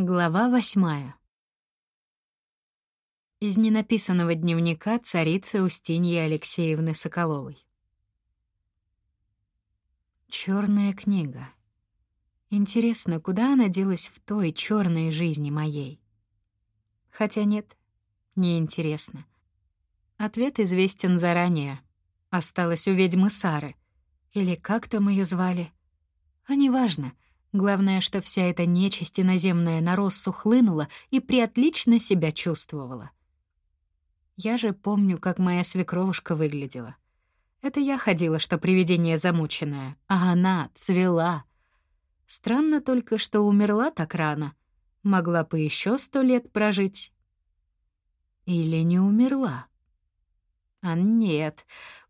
Глава восьмая. Из ненаписанного дневника царицы Устиньи Алексеевны Соколовой. Черная книга. Интересно, куда она делась в той черной жизни моей? Хотя нет, не интересно. Ответ известен заранее. Осталось у ведьмы Сары. Или как там ее звали? А неважно. Главное, что вся эта нечисть иноземная на Россу хлынула и приотлично себя чувствовала. Я же помню, как моя свекровушка выглядела. Это я ходила, что привидение замученное, а она цвела. Странно только, что умерла так рано. Могла бы еще сто лет прожить. Или не умерла? А нет,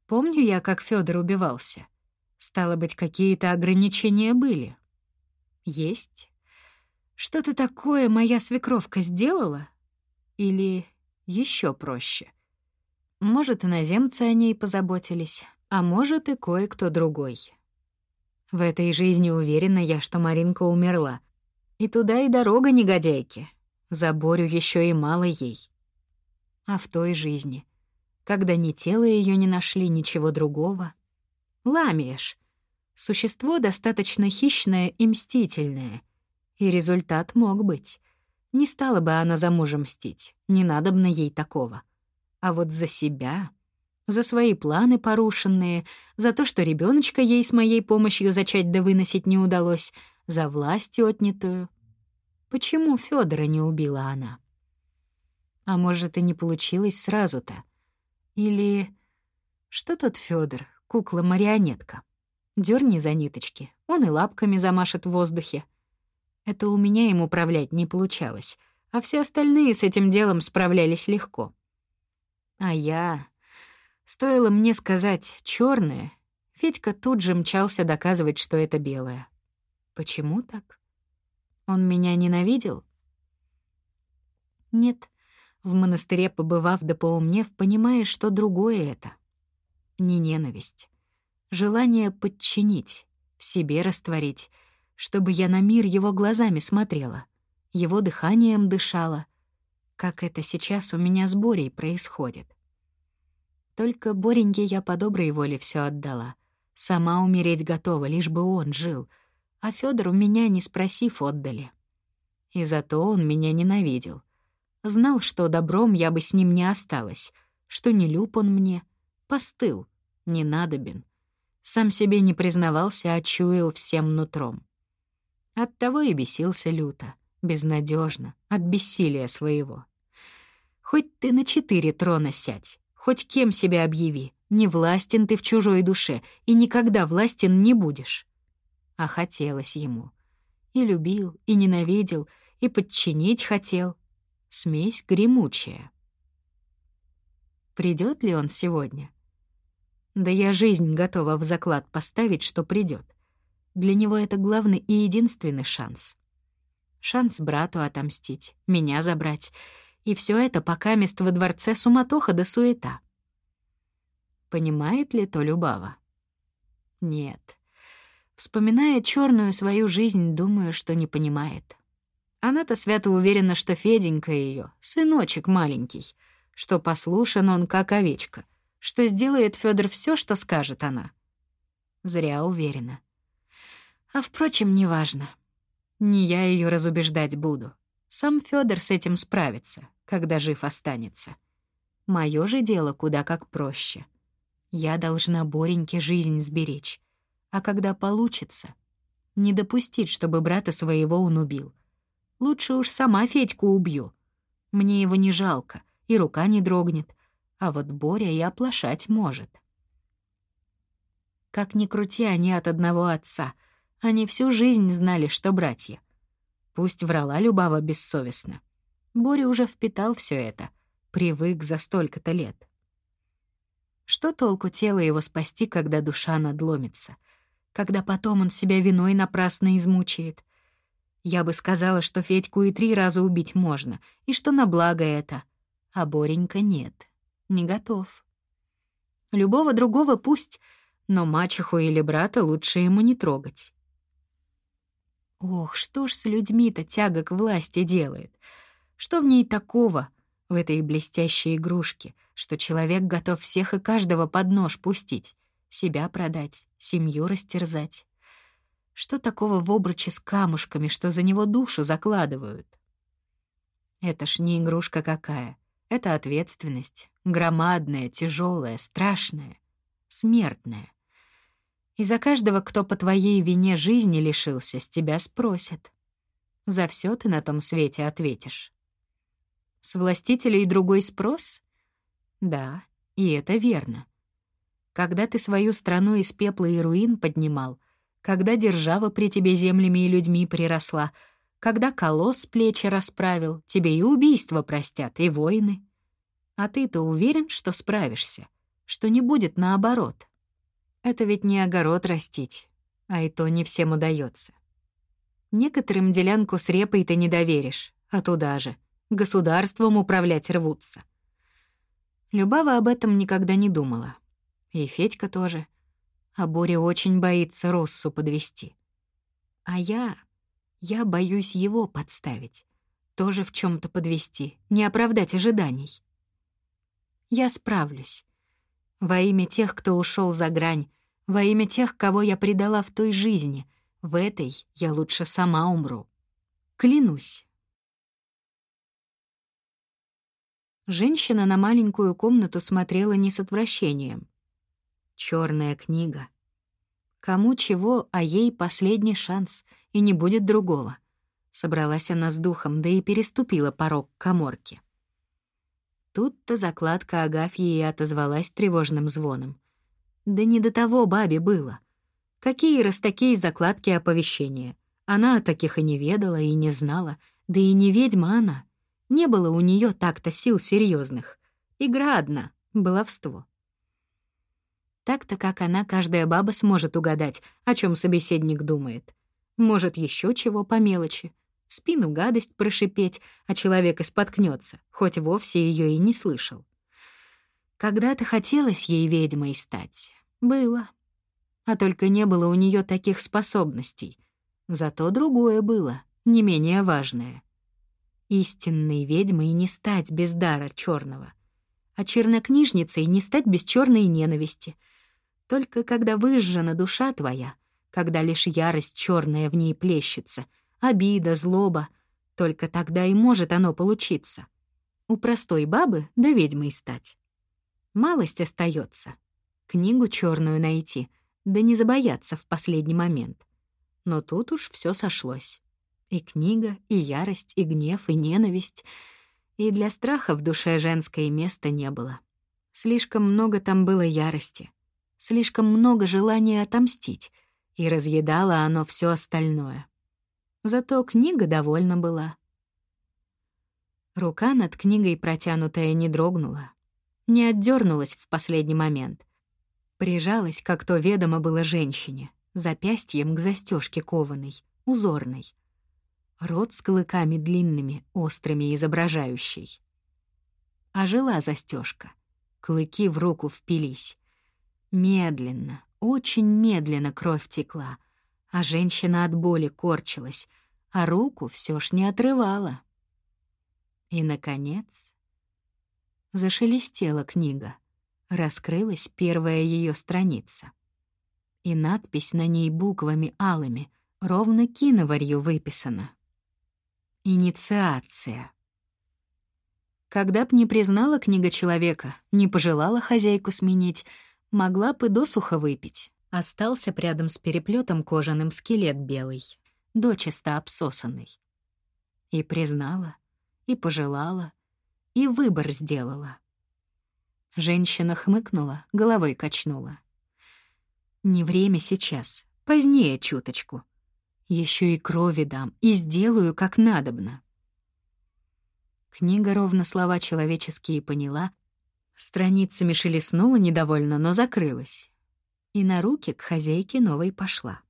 помню я, как Федор убивался. Стало быть, какие-то ограничения были. Есть. Что-то такое моя свекровка сделала? Или еще проще. Может, иноземцы о ней позаботились, а может и кое-кто другой. В этой жизни уверена я, что Маринка умерла. И туда и дорога негодяйки. За Борю еще и мало ей. А в той жизни, когда ни тело ее не нашли, ничего другого. Ламиешь. Существо достаточно хищное и мстительное. И результат мог быть. Не стала бы она за мужа мстить, не надобно ей такого. А вот за себя, за свои планы порушенные, за то, что ребеночка ей с моей помощью зачать да выносить не удалось, за власть отнятую. Почему Федора не убила она? А может, и не получилось сразу-то? Или... Что тот Федор, кукла-марионетка? Дёрни за ниточки, он и лапками замашет в воздухе. Это у меня им управлять не получалось, а все остальные с этим делом справлялись легко. А я... Стоило мне сказать «чёрное», Федька тут же мчался доказывать, что это белое. Почему так? Он меня ненавидел? Нет, в монастыре побывав да поумнев, понимаешь, что другое это. Не ненависть. Желание подчинить, себе растворить — чтобы я на мир его глазами смотрела, его дыханием дышала, как это сейчас у меня с Борей происходит. Только Бореньке я по доброй воле все отдала. Сама умереть готова, лишь бы он жил, а Федору меня, не спросив, отдали. И зато он меня ненавидел. Знал, что добром я бы с ним не осталась, что не люб он мне, постыл, не надобен. Сам себе не признавался, а чуял всем нутром. Оттого и бесился люто, безнадежно, от бессилия своего. Хоть ты на четыре трона сядь, хоть кем себя объяви, не властен ты в чужой душе и никогда властен не будешь. А хотелось ему. И любил, и ненавидел, и подчинить хотел. Смесь гремучая. Придет ли он сегодня? Да я жизнь готова в заклад поставить, что придет. Для него это главный и единственный шанс. Шанс брату отомстить, меня забрать. И все это пока мест во дворце суматоха да суета. Понимает ли то Любава? Нет. Вспоминая черную свою жизнь, думаю, что не понимает. Она-то свято уверена, что Феденька ее, сыночек маленький, что послушан он, как овечка, что сделает Федор все, что скажет она. Зря уверена. А впрочем, неважно. Не я ее разубеждать буду. Сам Федор с этим справится, когда жив останется. Мое же дело куда как проще. Я должна Бореньке жизнь сберечь. А когда получится, не допустить, чтобы брата своего он убил. Лучше уж сама Федьку убью. Мне его не жалко, и рука не дрогнет. А вот Боря и оплошать может. Как ни крути, они от одного отца — они всю жизнь знали, что братья. Пусть врала Любава бессовестно. Боря уже впитал все это, привык за столько-то лет. Что толку тело его спасти, когда душа надломится? Когда потом он себя виной напрасно измучает? Я бы сказала, что Федьку и три раза убить можно, и что на благо это. А Боренька нет, не готов. Любого другого пусть, но мачеху или брата лучше ему не трогать. Ох, что ж с людьми-то тяга к власти делает? Что в ней такого, в этой блестящей игрушке, что человек готов всех и каждого под нож пустить, себя продать, семью растерзать? Что такого в обруче с камушками, что за него душу закладывают? Это ж не игрушка какая. Это ответственность. Громадная, тяжелая, страшная, смертная. И за каждого, кто по твоей вине жизни лишился, с тебя спросят. За все ты на том свете ответишь. С властителей другой спрос? Да, и это верно. Когда ты свою страну из пепла и руин поднимал, когда держава при тебе землями и людьми приросла, когда колосс плечи расправил, тебе и убийства простят, и войны. А ты-то уверен, что справишься, что не будет наоборот. Это ведь не огород растить, а и то не всем удается. Некоторым делянку с репой ты не доверишь, а туда же. Государством управлять рвутся. Любава об этом никогда не думала. И Федька тоже. А Боря очень боится Россу подвести. А я... Я боюсь его подставить. Тоже в чем то подвести, не оправдать ожиданий. Я справлюсь. Во имя тех, кто ушел за грань, во имя тех, кого я предала в той жизни, в этой я лучше сама умру. Клянусь. Женщина на маленькую комнату смотрела не с отвращением. Черная книга. Кому чего, а ей последний шанс, и не будет другого. Собралась она с духом, да и переступила порог коморки. Тут-то закладка Агафьи и отозвалась тревожным звоном. Да не до того бабе было. Какие раз такие закладки оповещения? Она о таких и не ведала, и не знала, да и не ведьма она. Не было у нее так-то сил серьезных. Игра одна — баловство. Так-то, как она, каждая баба сможет угадать, о чем собеседник думает. Может, еще чего по мелочи. В спину гадость прошипеть, а человек и споткнется, хоть вовсе ее и не слышал. Когда-то хотелось ей ведьмой стать. Было. А только не было у нее таких способностей. Зато другое было, не менее важное. Истинной ведьмой не стать без дара черного, а чернокнижницей не стать без черной ненависти. Только когда выжжена душа твоя, когда лишь ярость черная в ней плещется, обида, злоба, только тогда и может оно получиться. У простой бабы да ведьмой стать. Малость остается книгу черную найти, да не забояться в последний момент. Но тут уж все сошлось. И книга, и ярость, и гнев, и ненависть. И для страха в душе женское места не было. Слишком много там было ярости. Слишком много желания отомстить. И разъедало оно все остальное. Зато книга довольна была. Рука над книгой протянутая не дрогнула. Не отдернулась в последний момент. Прижалась, как то ведомо было женщине, запястьем к застежке кованой, узорной. Рот с клыками длинными, острыми изображающий. Ожила застежка. Клыки в руку впились. Медленно, очень медленно кровь текла, а женщина от боли корчилась, а руку все ж не отрывала. И, наконец, зашелестела книга — раскрылась первая ее страница. И надпись на ней буквами алыми, ровно киноварью выписана. Инициация. Когда б не признала книга человека, не пожелала хозяйку сменить, могла бы досуха выпить. Остался рядом с переплетом кожаным скелет белый, дочисто обсосанный. И признала, и пожелала, и выбор сделала. Женщина хмыкнула, головой качнула. «Не время сейчас, позднее чуточку. Еще и крови дам, и сделаю, как надобно». Книга ровно слова человеческие поняла, страницами шелестнула недовольно, но закрылась. И на руки к хозяйке новой пошла.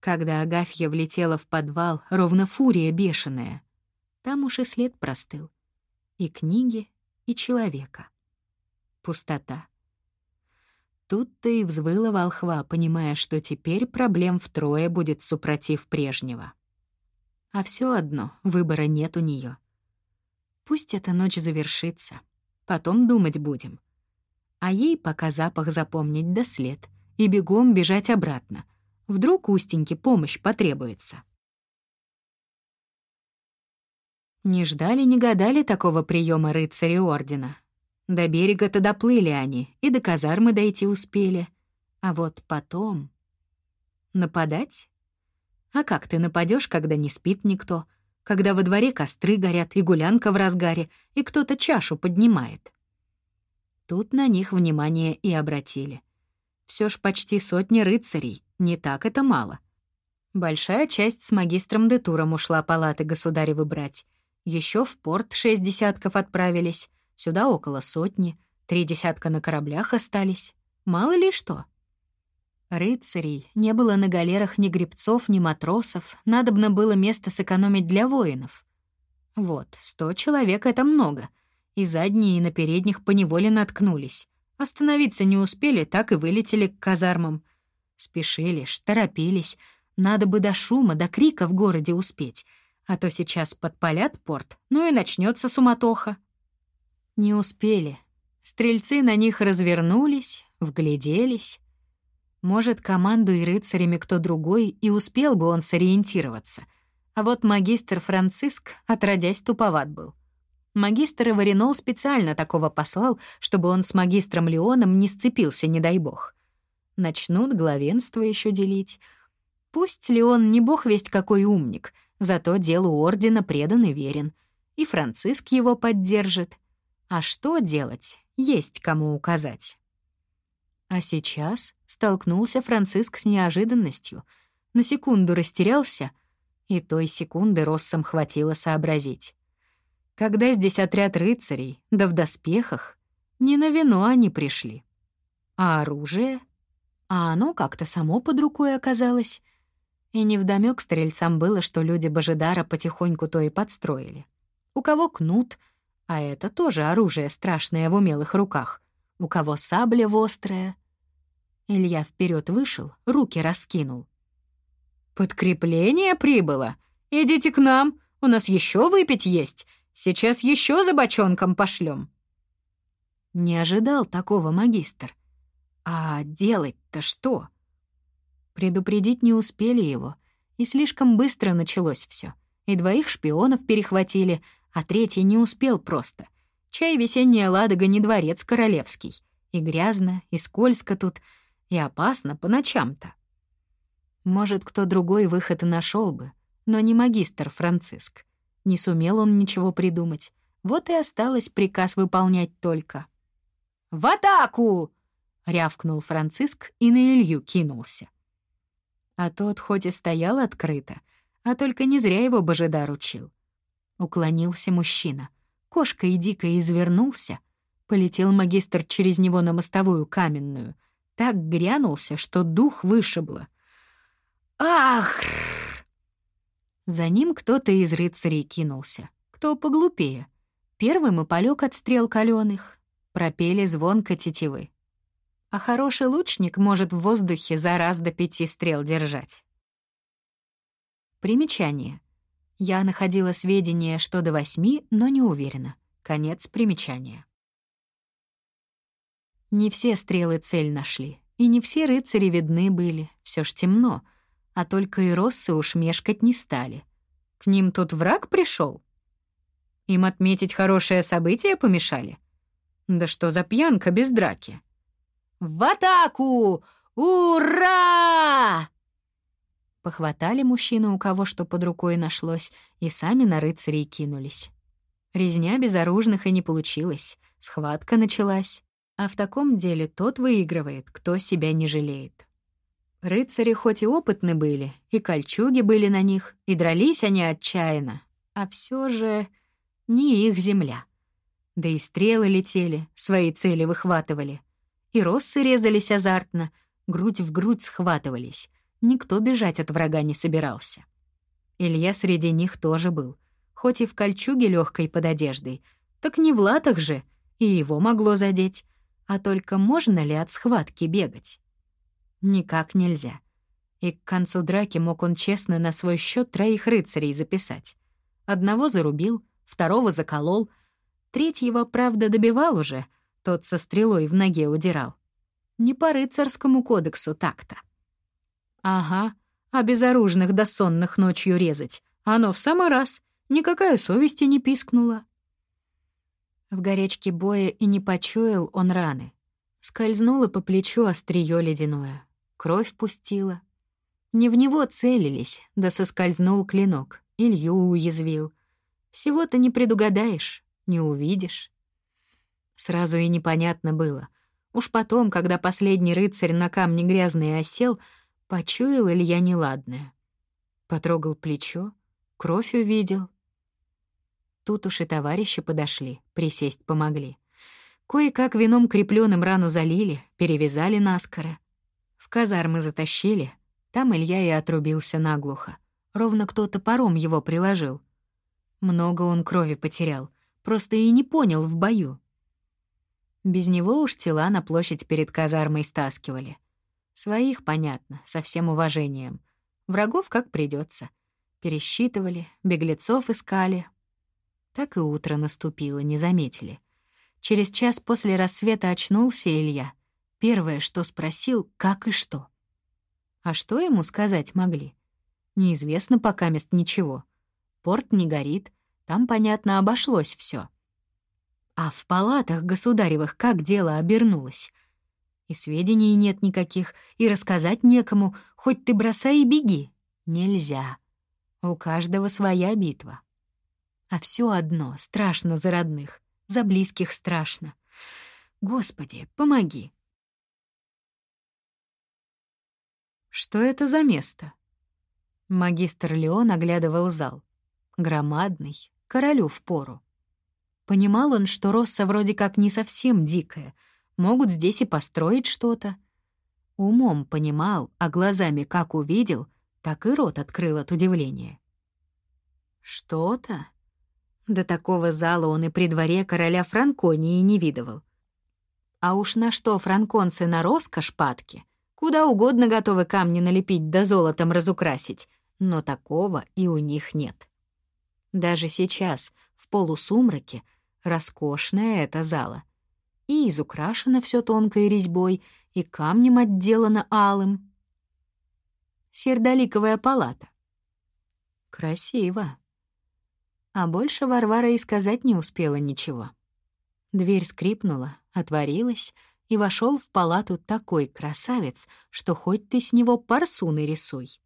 Когда Агафья влетела в подвал, ровно фурия бешеная, там уж и след простыл. И книги, и человека пустота. Тут-то и взвыла волхва, понимая, что теперь проблем втрое будет супротив прежнего. А все одно, выбора нет у нее. Пусть эта ночь завершится. Потом думать будем. А ей пока запах запомнить до след и бегом бежать обратно. Вдруг Устеньке помощь потребуется. Не ждали, не гадали такого приема рыцари Ордена. До берега-то доплыли они, и до казармы дойти успели. А вот потом... Нападать? А как ты нападешь, когда не спит никто, когда во дворе костры горят и гулянка в разгаре, и кто-то чашу поднимает? Тут на них внимание и обратили. Все ж почти сотни рыцарей, не так это мало. Большая часть с магистром Детуром ушла палаты государевы брать. Еще в порт шесть десятков отправились, Сюда около сотни, три десятка на кораблях остались. Мало ли что. Рыцарей не было на галерах ни гребцов, ни матросов, надобно было место сэкономить для воинов. Вот, сто человек — это много. И задние, и на передних поневоле наткнулись. Остановиться не успели, так и вылетели к казармам. Спешили, торопились. Надо бы до шума, до крика в городе успеть. А то сейчас подпалят порт, ну и начнется суматоха. Не успели. Стрельцы на них развернулись, вгляделись. Может, команду и рыцарями кто другой, и успел бы он сориентироваться. А вот магистр Франциск, отродясь, туповат был. Магистр Иваринол специально такого послал, чтобы он с магистром Леоном не сцепился, не дай бог. Начнут главенство еще делить. Пусть Леон не бог весть какой умник, зато делу ордена предан и верен. И Франциск его поддержит — а что делать, есть кому указать. А сейчас столкнулся Франциск с неожиданностью. На секунду растерялся, и той секунды Россом хватило сообразить. Когда здесь отряд рыцарей, да в доспехах, не на вино они пришли. А оружие? А оно как-то само под рукой оказалось. И невдомёк стрельцам было, что люди Божидара потихоньку то и подстроили. У кого кнут, а это тоже оружие страшное в умелых руках. У кого сабля вострая. Илья вперед вышел, руки раскинул. «Подкрепление прибыло. Идите к нам, у нас еще выпить есть. Сейчас еще за бочонком пошлем. Не ожидал такого магистр. А делать-то что? Предупредить не успели его, и слишком быстро началось все. И двоих шпионов перехватили — а третий не успел просто. Чай весенняя Ладога не дворец королевский. И грязно, и скользко тут, и опасно по ночам-то. Может, кто другой выход и нашел бы, но не магистр Франциск. Не сумел он ничего придумать. Вот и осталось приказ выполнять только. «В атаку!» — рявкнул Франциск и на Илью кинулся. А тот хоть и стоял открыто, а только не зря его Божидар учил. Уклонился мужчина. Кошка и дико извернулся. Полетел магистр через него на мостовую каменную. Так грянулся, что дух вышибло. «Ах!» За ним кто-то из рыцарей кинулся. Кто поглупее. Первым и полёг от стрел калёных. Пропели звонко тетивы. А хороший лучник может в воздухе за раз до пяти стрел держать. Примечание. Я находила сведения, что до восьми, но не уверена. Конец примечания. Не все стрелы цель нашли, и не все рыцари видны были, все ж темно, а только и россы уж мешкать не стали. К ним тут враг пришел. Им отметить хорошее событие помешали? Да что за пьянка без драки? «В атаку! Ура!» Похватали мужчину, у кого что под рукой нашлось, и сами на рыцарей кинулись. Резня безоружных и не получилась, схватка началась. А в таком деле тот выигрывает, кто себя не жалеет. Рыцари хоть и опытны были, и кольчуги были на них, и дрались они отчаянно, а все же не их земля. Да и стрелы летели, свои цели выхватывали. И россы резались азартно, грудь в грудь схватывались, Никто бежать от врага не собирался. Илья среди них тоже был, хоть и в кольчуге легкой под одеждой, так не в латах же, и его могло задеть. а только можно ли от схватки бегать? Никак нельзя. И к концу драки мог он честно на свой счет троих рыцарей записать. Одного зарубил, второго заколол, третьего, правда, добивал уже, тот со стрелой в ноге удирал. Не по рыцарскому кодексу так-то. Ага, а безоружных до сонных ночью резать. Оно в самый раз. Никакая совести не пискнула. В горячке боя и не почуял он раны. Скользнуло по плечу острие ледяное. Кровь пустила. Не в него целились, да соскользнул клинок. Илью уязвил. Всего-то не предугадаешь, не увидишь. Сразу и непонятно было. Уж потом, когда последний рыцарь на камне грязный осел, почуял Илья неладное. Потрогал плечо, кровь увидел. Тут уж и товарищи подошли, присесть помогли. Кое-как вином крепленным рану залили, перевязали наскоро. В казармы затащили, там Илья и отрубился наглухо. Ровно кто-то паром его приложил. Много он крови потерял, просто и не понял в бою. Без него уж тела на площадь перед казармой стаскивали. Своих, понятно, со всем уважением. Врагов как придется. Пересчитывали, беглецов искали. Так и утро наступило, не заметили. Через час после рассвета очнулся Илья. Первое, что спросил, как и что. А что ему сказать могли? Неизвестно пока мест ничего. Порт не горит, там, понятно, обошлось все. А в палатах государевых как дело обернулось? И сведений нет никаких, и рассказать некому, хоть ты бросай и беги. Нельзя. У каждого своя битва. А все одно страшно за родных, за близких страшно. Господи, помоги. Что это за место? Магистр Леон оглядывал зал. Громадный, королю в пору. Понимал он, что Росса вроде как не совсем дикая, могут здесь и построить что-то. Умом понимал, а глазами как увидел, так и рот открыл от удивления. Что-то? До такого зала он и при дворе короля Франконии не видывал. А уж на что франконцы на роскошь падки, куда угодно готовы камни налепить да золотом разукрасить, но такого и у них нет. Даже сейчас, в полусумраке, роскошная эта зала. И изукрашено все тонкой резьбой, и камнем отделано алым. Сердоликовая палата. Красиво. А больше Варвара и сказать не успела ничего. Дверь скрипнула, отворилась, и вошел в палату такой красавец, что хоть ты с него парсуны рисуй.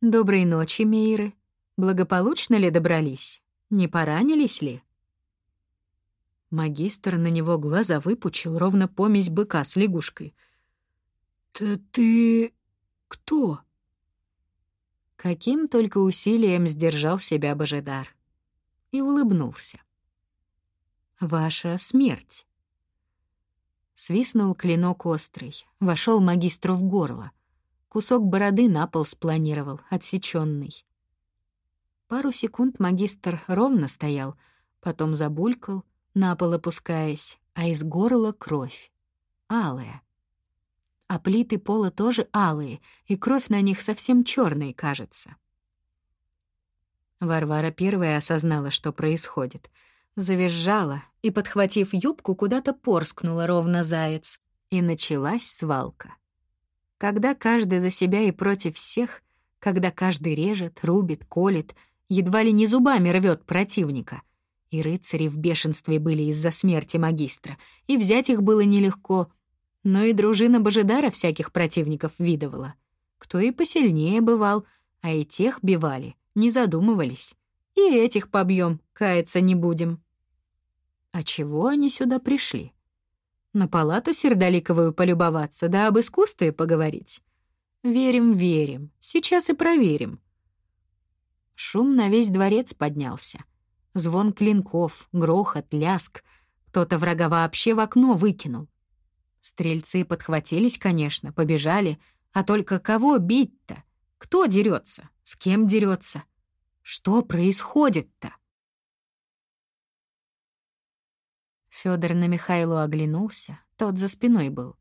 «Доброй ночи, Мейры. Благополучно ли добрались? Не поранились ли?» Магистр на него глаза выпучил, ровно помесь быка с лягушкой. «Да ты... кто?» Каким только усилием сдержал себя Божедар. И улыбнулся. «Ваша смерть». Свистнул клинок острый, вошел магистру в горло. Кусок бороды на пол спланировал, отсеченный. Пару секунд магистр ровно стоял, потом забулькал, на пол опускаясь, а из горла кровь. Алая. А плиты пола тоже алые, и кровь на них совсем черной кажется. Варвара первая осознала, что происходит. Завизжала и, подхватив юбку, куда-то порскнула ровно заяц. И началась свалка. Когда каждый за себя и против всех, когда каждый режет, рубит, колет, едва ли не зубами рвет противника. И рыцари в бешенстве были из-за смерти магистра, и взять их было нелегко, но и дружина Божидара всяких противников видывала. Кто и посильнее бывал, а и тех бивали, не задумывались. И этих побьем, каяться не будем. А чего они сюда пришли? На палату сердоликовую полюбоваться, да об искусстве поговорить? Верим, верим, сейчас и проверим. Шум на весь дворец поднялся. Звон клинков, грохот, ляск. Кто-то врага вообще в окно выкинул. Стрельцы подхватились, конечно, побежали. А только кого бить-то? Кто дерется? С кем дерется? Что происходит-то? Федор на Михайлу оглянулся, тот за спиной был.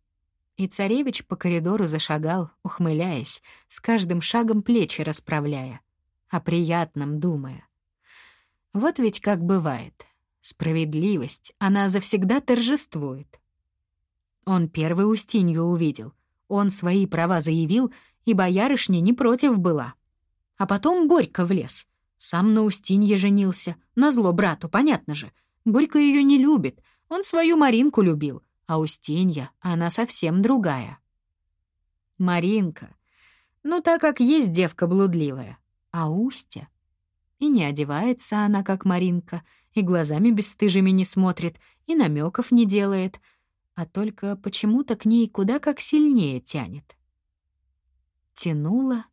И царевич по коридору зашагал, ухмыляясь, с каждым шагом плечи расправляя, о приятном думая. Вот ведь как бывает. Справедливость, она завсегда торжествует. Он первый Устинью увидел. Он свои права заявил, и боярышня не против была. А потом Борька влез. Сам на Устинье женился. Назло брату, понятно же. Борька ее не любит. Он свою Маринку любил. А Устинья, она совсем другая. Маринка. Ну, так как есть девка блудливая. А Устя? И не одевается она, как Маринка, и глазами бесстыжими не смотрит, и намеков не делает, а только почему-то к ней куда как сильнее тянет. Тянула,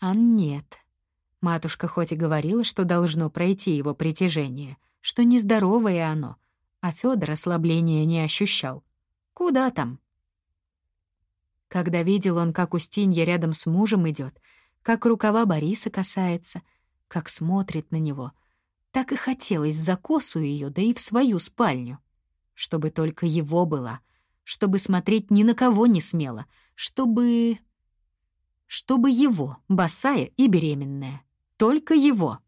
а нет. Матушка хоть и говорила, что должно пройти его притяжение, что нездоровое оно, а Фёдор ослабления не ощущал. Куда там? Когда видел он, как Устинья рядом с мужем идет, как рукава Бориса касается, как смотрит на него, так и хотелось за косу ее, да и в свою спальню. Чтобы только его была, чтобы смотреть ни на кого не смело, чтобы... Чтобы его, босая и беременная. Только его.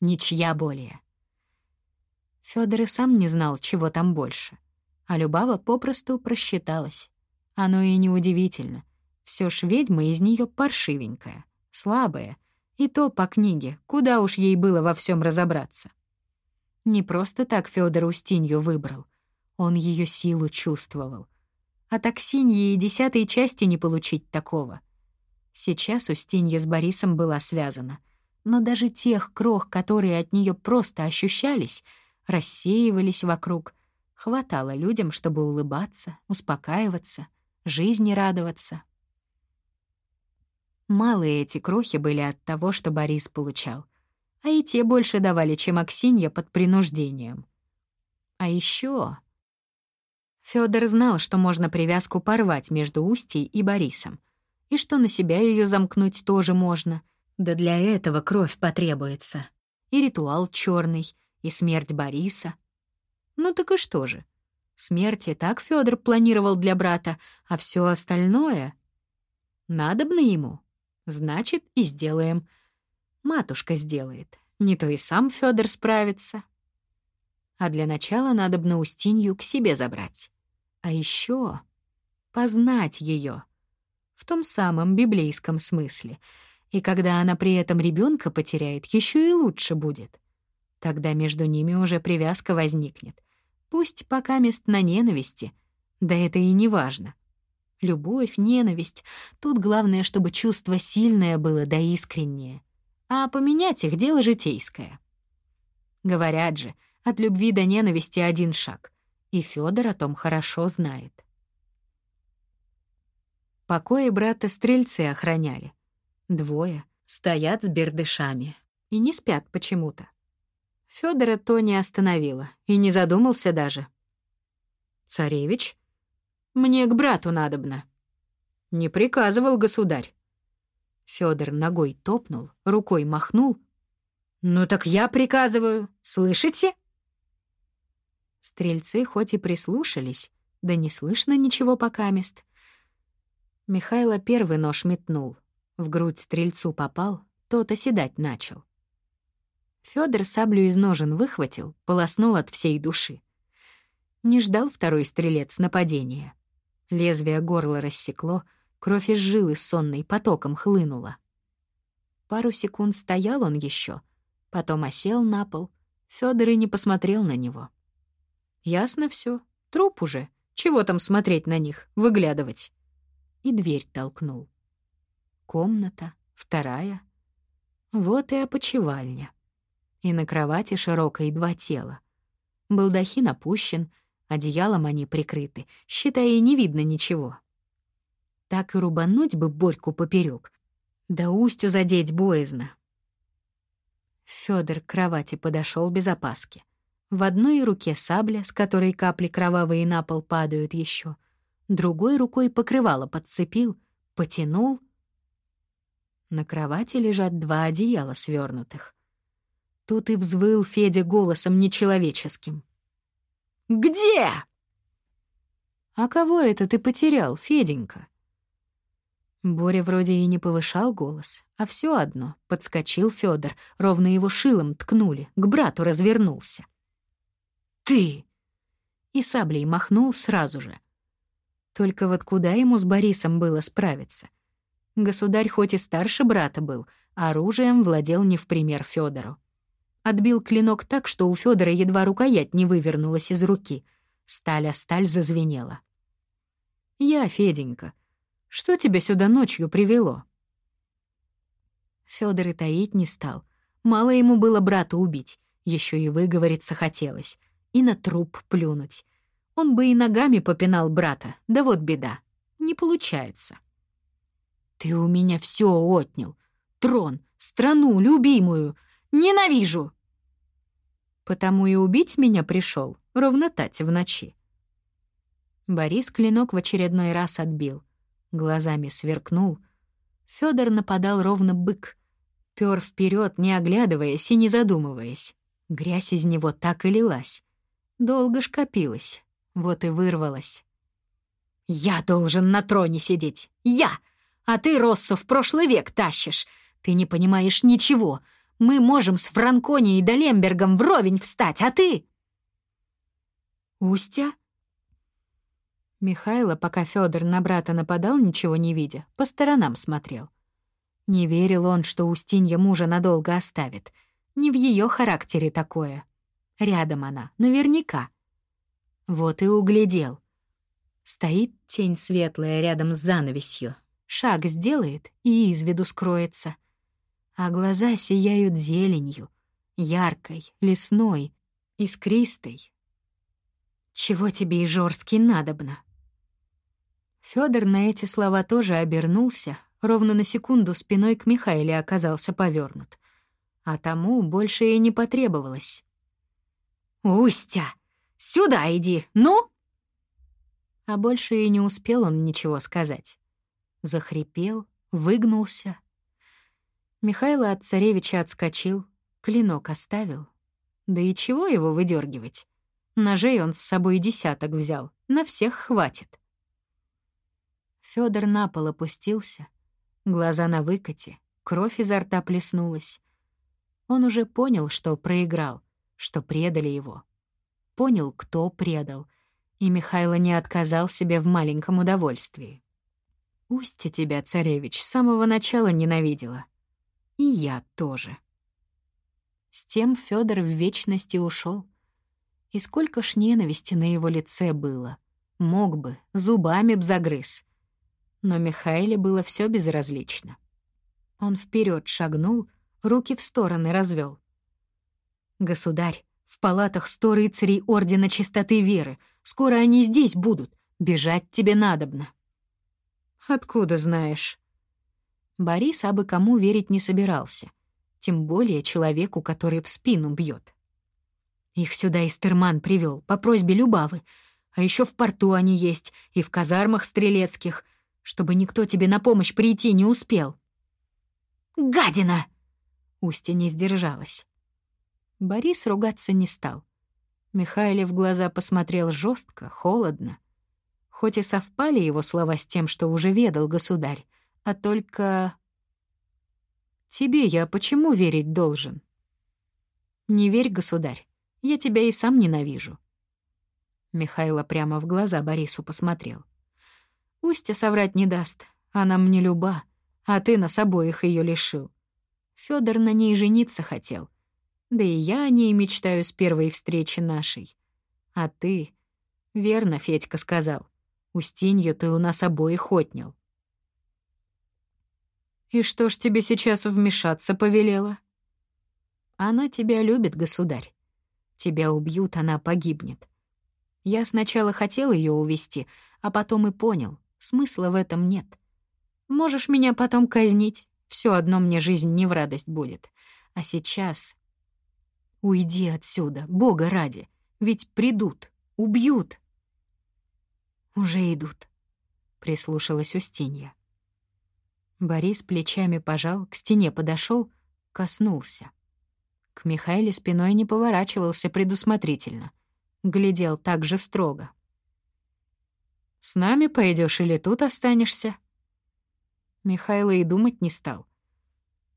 Ничья более. Фёдор и сам не знал, чего там больше. А Любава попросту просчиталась. Оно и неудивительно. Всё ж ведьма из неё паршивенькая, слабая. И то по книге, куда уж ей было во всём разобраться. Не просто так Фёдор Устинью выбрал. Он её силу чувствовал. А Аксиньи и десятой части не получить такого. Сейчас Устинья с Борисом была связана — но даже тех крох, которые от нее просто ощущались, рассеивались вокруг, хватало людям, чтобы улыбаться, успокаиваться, жизни радоваться. Малые эти крохи были от того, что Борис получал, а и те больше давали, чем Аксинья под принуждением. А еще Фёдор знал, что можно привязку порвать между Устьей и Борисом, и что на себя ее замкнуть тоже можно — да для этого кровь потребуется. И ритуал черный, и смерть Бориса. Ну так и что же? Смерть и так Федор планировал для брата, а все остальное... Надобно ему. Значит, и сделаем. Матушка сделает. Не то и сам Федор справится. А для начала надобно Устинью к себе забрать. А еще познать ее В том самом библейском смысле — и когда она при этом ребенка потеряет, еще и лучше будет. Тогда между ними уже привязка возникнет. Пусть пока мест на ненависти. Да это и не важно. Любовь, ненависть. Тут главное, чтобы чувство сильное было да искреннее. А поменять их — дело житейское. Говорят же, от любви до ненависти один шаг. И Фёдор о том хорошо знает. Покои брата стрельцы охраняли. Двое стоят с бердышами и не спят почему-то. Фёдора то не остановило и не задумался даже. «Царевич? Мне к брату надобно». «Не приказывал государь». Фёдор ногой топнул, рукой махнул. «Ну так я приказываю, слышите?» Стрельцы хоть и прислушались, да не слышно ничего покамест. Михайло первый нож метнул, в грудь стрельцу попал, тот оседать начал. Фёдор саблю из ножен выхватил, полоснул от всей души. Не ждал второй стрелец нападения. Лезвие горла рассекло, кровь из жилы сонной потоком хлынула. Пару секунд стоял он еще, потом осел на пол. Фёдор и не посмотрел на него. Ясно все, труп уже. Чего там смотреть на них, выглядывать? И дверь толкнул комната, вторая. Вот и опочивальня. И на кровати широкой два тела. Балдахин опущен, одеялом они прикрыты, считая, и не видно ничего. Так и рубануть бы Борьку поперек, да устью задеть боязно. Фёдор к кровати подошел без опаски. В одной руке сабля, с которой капли кровавые на пол падают еще, другой рукой покрывало подцепил, потянул — на кровати лежат два одеяла свернутых. Тут и взвыл Федя голосом нечеловеческим. Где?» «А кого это ты потерял, Феденька?» Боря вроде и не повышал голос, а все одно подскочил Федор, ровно его шилом ткнули, к брату развернулся. «Ты!» И саблей махнул сразу же. Только вот куда ему с Борисом было справиться? Государь хоть и старше брата был, оружием владел не в пример Федору. Отбил клинок так, что у Федора едва рукоять не вывернулась из руки. Сталь о сталь зазвенела. «Я, Феденька, что тебя сюда ночью привело?» Федор и таить не стал. Мало ему было брата убить, еще и выговориться хотелось, и на труп плюнуть. Он бы и ногами попинал брата, да вот беда. Не получается. «Ты у меня все отнял. Трон, страну любимую. Ненавижу!» «Потому и убить меня пришел, ровно тать в ночи». Борис клинок в очередной раз отбил. Глазами сверкнул. Федор нападал ровно бык. Пёр вперед, не оглядываясь и не задумываясь. Грязь из него так и лилась. Долго ж копилась. Вот и вырвалась. «Я должен на троне сидеть! Я! А ты Россу в прошлый век тащишь! Ты не понимаешь ничего! Мы можем с Франконией и Долембергом вровень встать, а ты...» «Устя?» Михайло, пока Федор на брата нападал, ничего не видя, по сторонам смотрел. Не верил он, что Устинья мужа надолго оставит. Не в ее характере такое. Рядом она, наверняка. Вот и углядел. Стоит тень светлая рядом с занавесью. Шаг сделает и из виду скроется. А глаза сияют зеленью, яркой, лесной, искристой. Чего тебе, Ижорский, надобно? Фёдор на эти слова тоже обернулся, ровно на секунду спиной к Михаиле оказался повернут. А тому больше и не потребовалось. «Устя!» Сюда иди, ну!» А больше и не успел он ничего сказать. Захрипел, выгнулся. Михайло от царевича отскочил, клинок оставил. Да и чего его выдергивать? Ножей он с собой десяток взял, на всех хватит. Фёдор на пол опустился, глаза на выкате, кровь изо рта плеснулась. Он уже понял, что проиграл, что предали его понял, кто предал, и Михайло не отказал себе в маленьком удовольствии. Устья тебя, царевич, с самого начала ненавидела. И я тоже. С тем Федор в вечности ушел. И сколько ж ненависти на его лице было. Мог бы, зубами б загрыз. Но Михаиле было все безразлично. Он вперед шагнул, руки в стороны развел. «Государь, в палатах сто рыцарей Ордена Чистоты Веры. Скоро они здесь будут. Бежать тебе надобно». «Откуда знаешь?» Борис абы кому верить не собирался. Тем более человеку, который в спину бьет. Их сюда Истерман привел по просьбе Любавы. А еще в порту они есть и в казармах стрелецких, чтобы никто тебе на помощь прийти не успел. «Гадина!» Устья не сдержалась. Борис ругаться не стал. Михайле в глаза посмотрел жестко, холодно. Хоть и совпали его слова с тем, что уже ведал государь, а только... «Тебе я почему верить должен?» «Не верь, государь, я тебя и сам ненавижу». Михайло прямо в глаза Борису посмотрел. «Устья соврать не даст, она мне люба, а ты нас обоих ее лишил. Федор на ней жениться хотел, да и я о ней мечтаю с первой встречи нашей. А ты... Верно, Федька сказал. Устинью ты у нас обоих отнял. И что ж тебе сейчас вмешаться повелела? Она тебя любит, государь. Тебя убьют, она погибнет. Я сначала хотел ее увести, а потом и понял, смысла в этом нет. Можешь меня потом казнить, все одно мне жизнь не в радость будет. А сейчас Уйди отсюда, Бога ради, ведь придут, убьют. Уже идут, прислушалась Устинья. Борис плечами пожал, к стене подошел, коснулся. К Михаиле спиной не поворачивался предусмотрительно. глядел так же строго. «С нами пойдешь или тут останешься?» Михайло и думать не стал.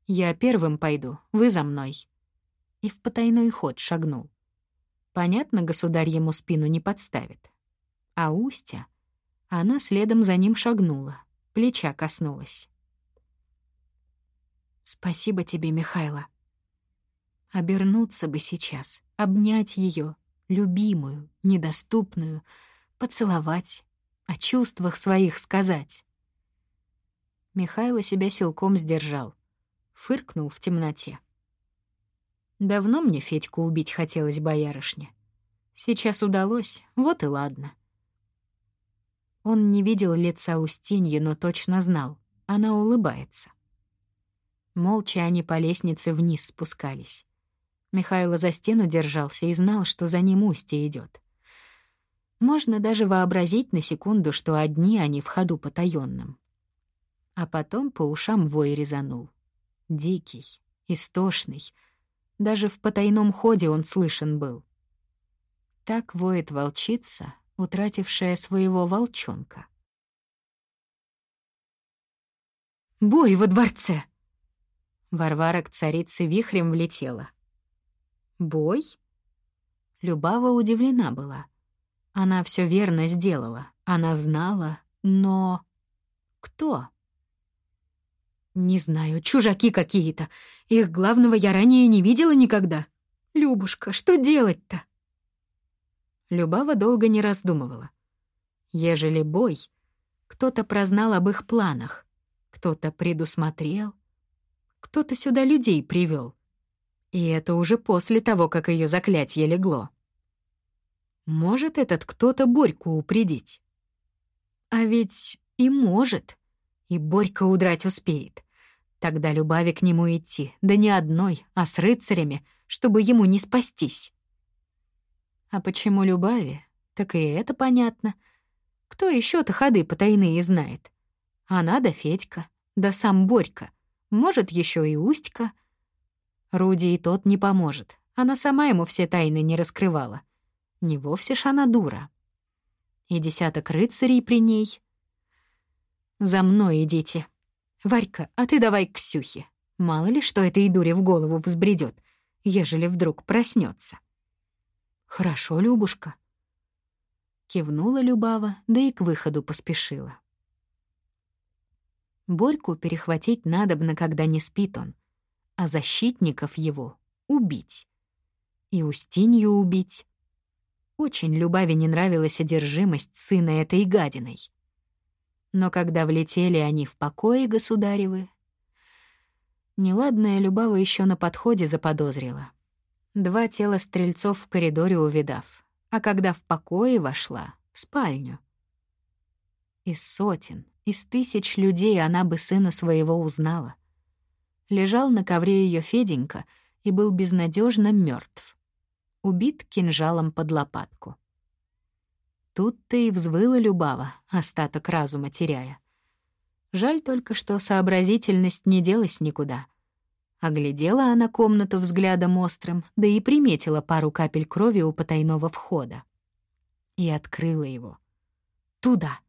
«Я первым пойду, вы за мной». И в потайной ход шагнул. Понятно, государь ему спину не подставит. А Устя, она следом за ним шагнула, плеча коснулась. «Спасибо тебе, Михайло», Обернуться бы сейчас, обнять ее, любимую, недоступную, поцеловать, о чувствах своих сказать. Михайло себя силком сдержал, фыркнул в темноте. Давно мне Федьку убить хотелось, боярышня. Сейчас удалось, вот и ладно. Он не видел лица Устиньи, но точно знал, она улыбается. Молча они по лестнице вниз спускались. Михайло за стену держался и знал, что за ним Устья идет. Можно даже вообразить на секунду, что одни они в ходу потаённом. А потом по ушам вой резанул. Дикий, истошный. Даже в потайном ходе он слышен был. Так воет волчица, утратившая своего волчонка. «Бой во дворце!» Варвара к царице вихрем влетела. Бой? Любава удивлена была. Она все верно сделала. Она знала, но... Кто? Не знаю, чужаки какие-то. Их главного я ранее не видела никогда. Любушка, что делать-то? Любава долго не раздумывала. Ежели бой, кто-то прознал об их планах, кто-то предусмотрел, кто-то сюда людей привел. И это уже после того, как ее заклятие легло. Может этот кто-то Борьку упредить? А ведь и может. И Борька удрать успеет. Тогда Любави к нему идти, да не одной, а с рыцарями, чтобы ему не спастись. А почему Любави? Так и это понятно. Кто еще то ходы потайные знает? Она да Федька, да сам Борька. Может, еще и Устька — Руди и тот не поможет. Она сама ему все тайны не раскрывала. Не вовсе ж она дура. И десяток рыцарей при ней. «За мной идите. Варька, а ты давай к Ксюхе. Мало ли, что этой дуре в голову взбредет, ежели вдруг проснется. «Хорошо, Любушка». Кивнула Любава, да и к выходу поспешила. Борьку перехватить надобно, когда не спит он — а защитников его убить. И Устинью убить. Очень Любави не нравилась одержимость сына этой гадиной. Но когда влетели они в покои государевы, неладная Любава еще на подходе заподозрила. Два тела стрельцов в коридоре увидав, а когда в покое вошла, в спальню. Из сотен, из тысяч людей она бы сына своего узнала — лежал на ковре ее Феденька и был безнадежно мертв, убит кинжалом под лопатку. Тут-то и взвыла Любава, остаток разума теряя. Жаль только, что сообразительность не делась никуда. Оглядела она комнату взглядом острым, да и приметила пару капель крови у потайного входа. И открыла его. Туда,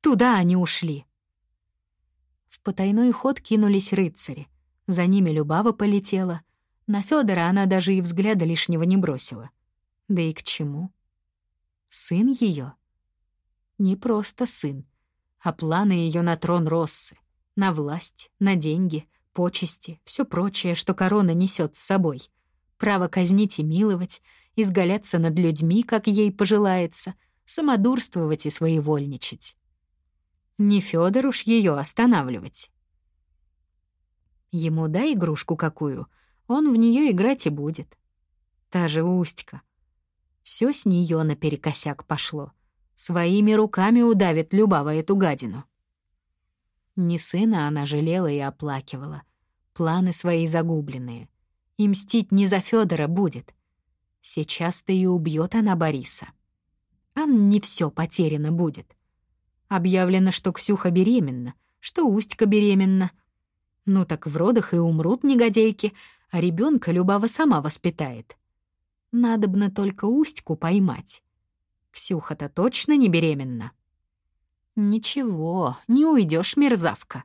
туда они ушли. В потайной ход кинулись рыцари — за ними Любава полетела. На Федора она даже и взгляда лишнего не бросила. Да и к чему? Сын ее? Не просто сын, а планы ее на трон Россы, на власть, на деньги, почести, все прочее, что корона несет с собой. Право казнить и миловать, изгаляться над людьми, как ей пожелается, самодурствовать и своевольничать. Не Федор уж ее останавливать. Ему дай игрушку какую, он в нее играть и будет. Та же Устька. Все с нее наперекосяк пошло. Своими руками удавит Любава эту гадину. Не сына она жалела и оплакивала. Планы свои загубленные. И мстить не за Федора будет. Сейчас-то и убьет она Бориса. А не все потеряно будет. Объявлено, что Ксюха беременна, что Устька беременна, ну так в родах и умрут негодейки, а ребенка Любава сама воспитает. Надобно только Устьку поймать. Ксюха-то точно не беременна. Ничего, не уйдешь, мерзавка.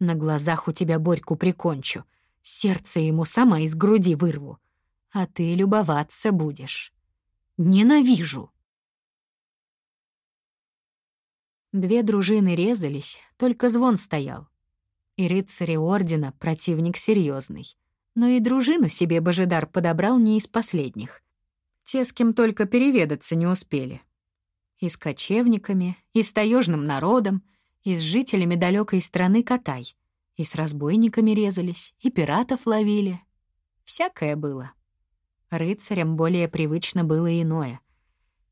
На глазах у тебя Борьку прикончу. Сердце ему сама из груди вырву. А ты любоваться будешь. Ненавижу. Две дружины резались, только звон стоял. И рыцари ордена противник серьезный. Но и дружину себе Божидар подобрал не из последних. Те, с кем только переведаться не успели. И с кочевниками, и с таежным народом, и с жителями далекой страны Катай. И с разбойниками резались, и пиратов ловили. Всякое было. Рыцарям более привычно было иное.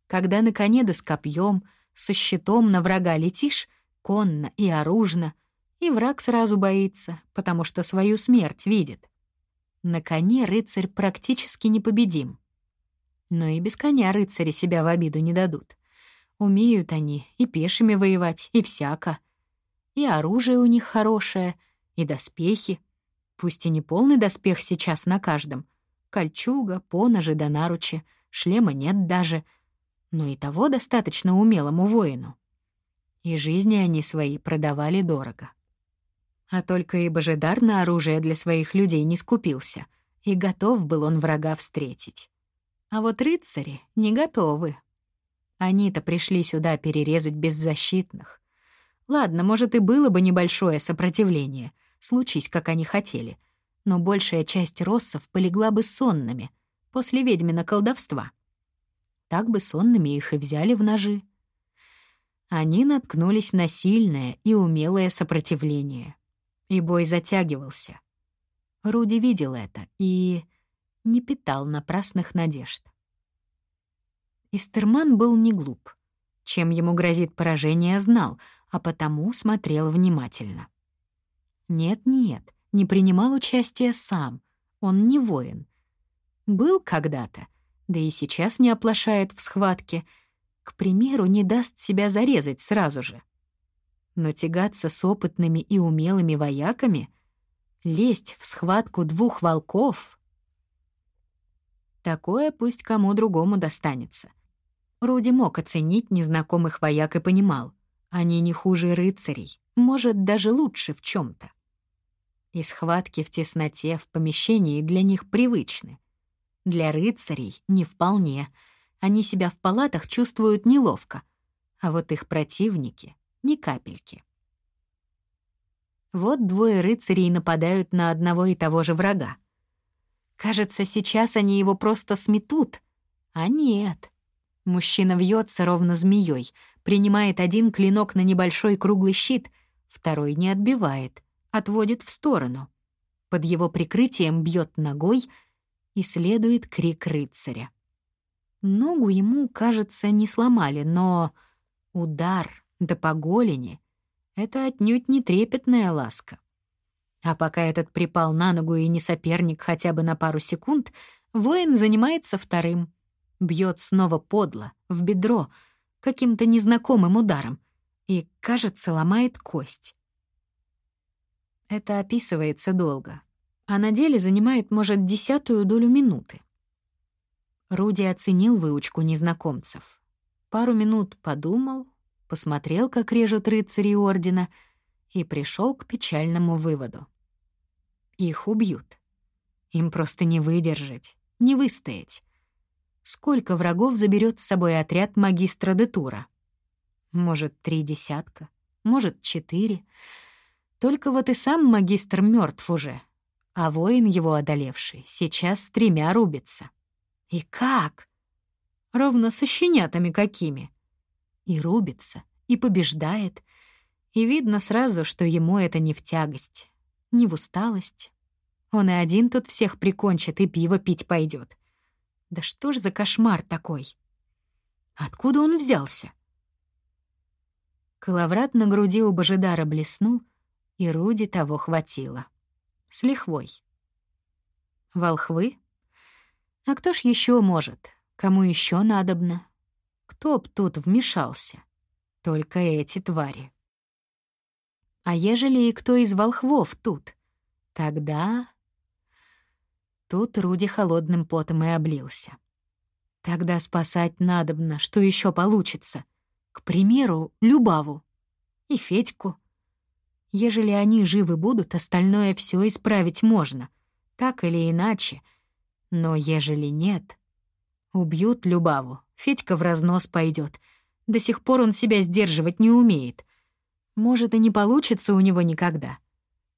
Когда на коне да с копьем, со щитом на врага летишь, конно и оружно, и враг сразу боится, потому что свою смерть видит. На коне рыцарь практически непобедим. Но и без коня рыцари себя в обиду не дадут. Умеют они и пешими воевать, и всяко. И оружие у них хорошее, и доспехи. Пусть и не полный доспех сейчас на каждом. Кольчуга, поножи да наручи, шлема нет даже. Но и того достаточно умелому воину. И жизни они свои продавали дорого. А только и Божидар на оружие для своих людей не скупился, и готов был он врага встретить. А вот рыцари не готовы. Они-то пришли сюда перерезать беззащитных. Ладно, может, и было бы небольшое сопротивление, случись, как они хотели, но большая часть россов полегла бы сонными после ведьмина колдовства. Так бы сонными их и взяли в ножи. Они наткнулись на сильное и умелое сопротивление. И бой затягивался. Руди видел это и не питал напрасных надежд. Истерман был не глуп. Чем ему грозит поражение, знал, а потому смотрел внимательно. Нет-нет, не принимал участия сам. Он не воин. Был когда-то, да и сейчас не оплошает в схватке. К примеру, не даст себя зарезать сразу же. Но тягаться с опытными и умелыми вояками, лезть в схватку двух волков — Такое пусть кому другому достанется. Руди мог оценить незнакомых вояк и понимал, они не хуже рыцарей, может, даже лучше в чем то И схватки в тесноте в помещении для них привычны. Для рыцарей — не вполне. Они себя в палатах чувствуют неловко, а вот их противники — ни капельки. Вот двое рыцарей нападают на одного и того же врага. Кажется, сейчас они его просто сметут, а нет. Мужчина вьется ровно змеей, принимает один клинок на небольшой круглый щит, второй не отбивает, отводит в сторону. Под его прикрытием бьет ногой и следует крик рыцаря. Ногу ему, кажется, не сломали, но удар да по голени — это отнюдь не трепетная ласка. А пока этот припал на ногу и не соперник хотя бы на пару секунд, воин занимается вторым — Бьет снова подло, в бедро, каким-то незнакомым ударом, и, кажется, ломает кость. Это описывается долго, а на деле занимает, может, десятую долю минуты. Руди оценил выучку незнакомцев. Пару минут подумал, посмотрел, как режут рыцари Ордена, и пришел к печальному выводу. Их убьют. Им просто не выдержать, не выстоять сколько врагов заберет с собой отряд магистра Детура. Может, три десятка, может, четыре. Только вот и сам магистр мертв уже, а воин его одолевший сейчас с тремя рубится. И как? Ровно со щенятами какими. И рубится, и побеждает, и видно сразу, что ему это не в тягость, не в усталость. Он и один тут всех прикончит и пиво пить пойдет. Да что ж за кошмар такой? Откуда он взялся? Коловрат на груди у Божидара блеснул, и Руди того хватило. С лихвой. Волхвы? А кто ж еще может? Кому еще надобно? Кто б тут вмешался? Только эти твари. А ежели и кто из волхвов тут? Тогда Тут Руди холодным потом и облился. Тогда спасать надобно, что еще получится. К примеру, Любаву и Федьку. Ежели они живы будут, остальное все исправить можно, так или иначе. Но ежели нет, убьют Любаву, Федька в разнос пойдет. До сих пор он себя сдерживать не умеет. Может, и не получится у него никогда.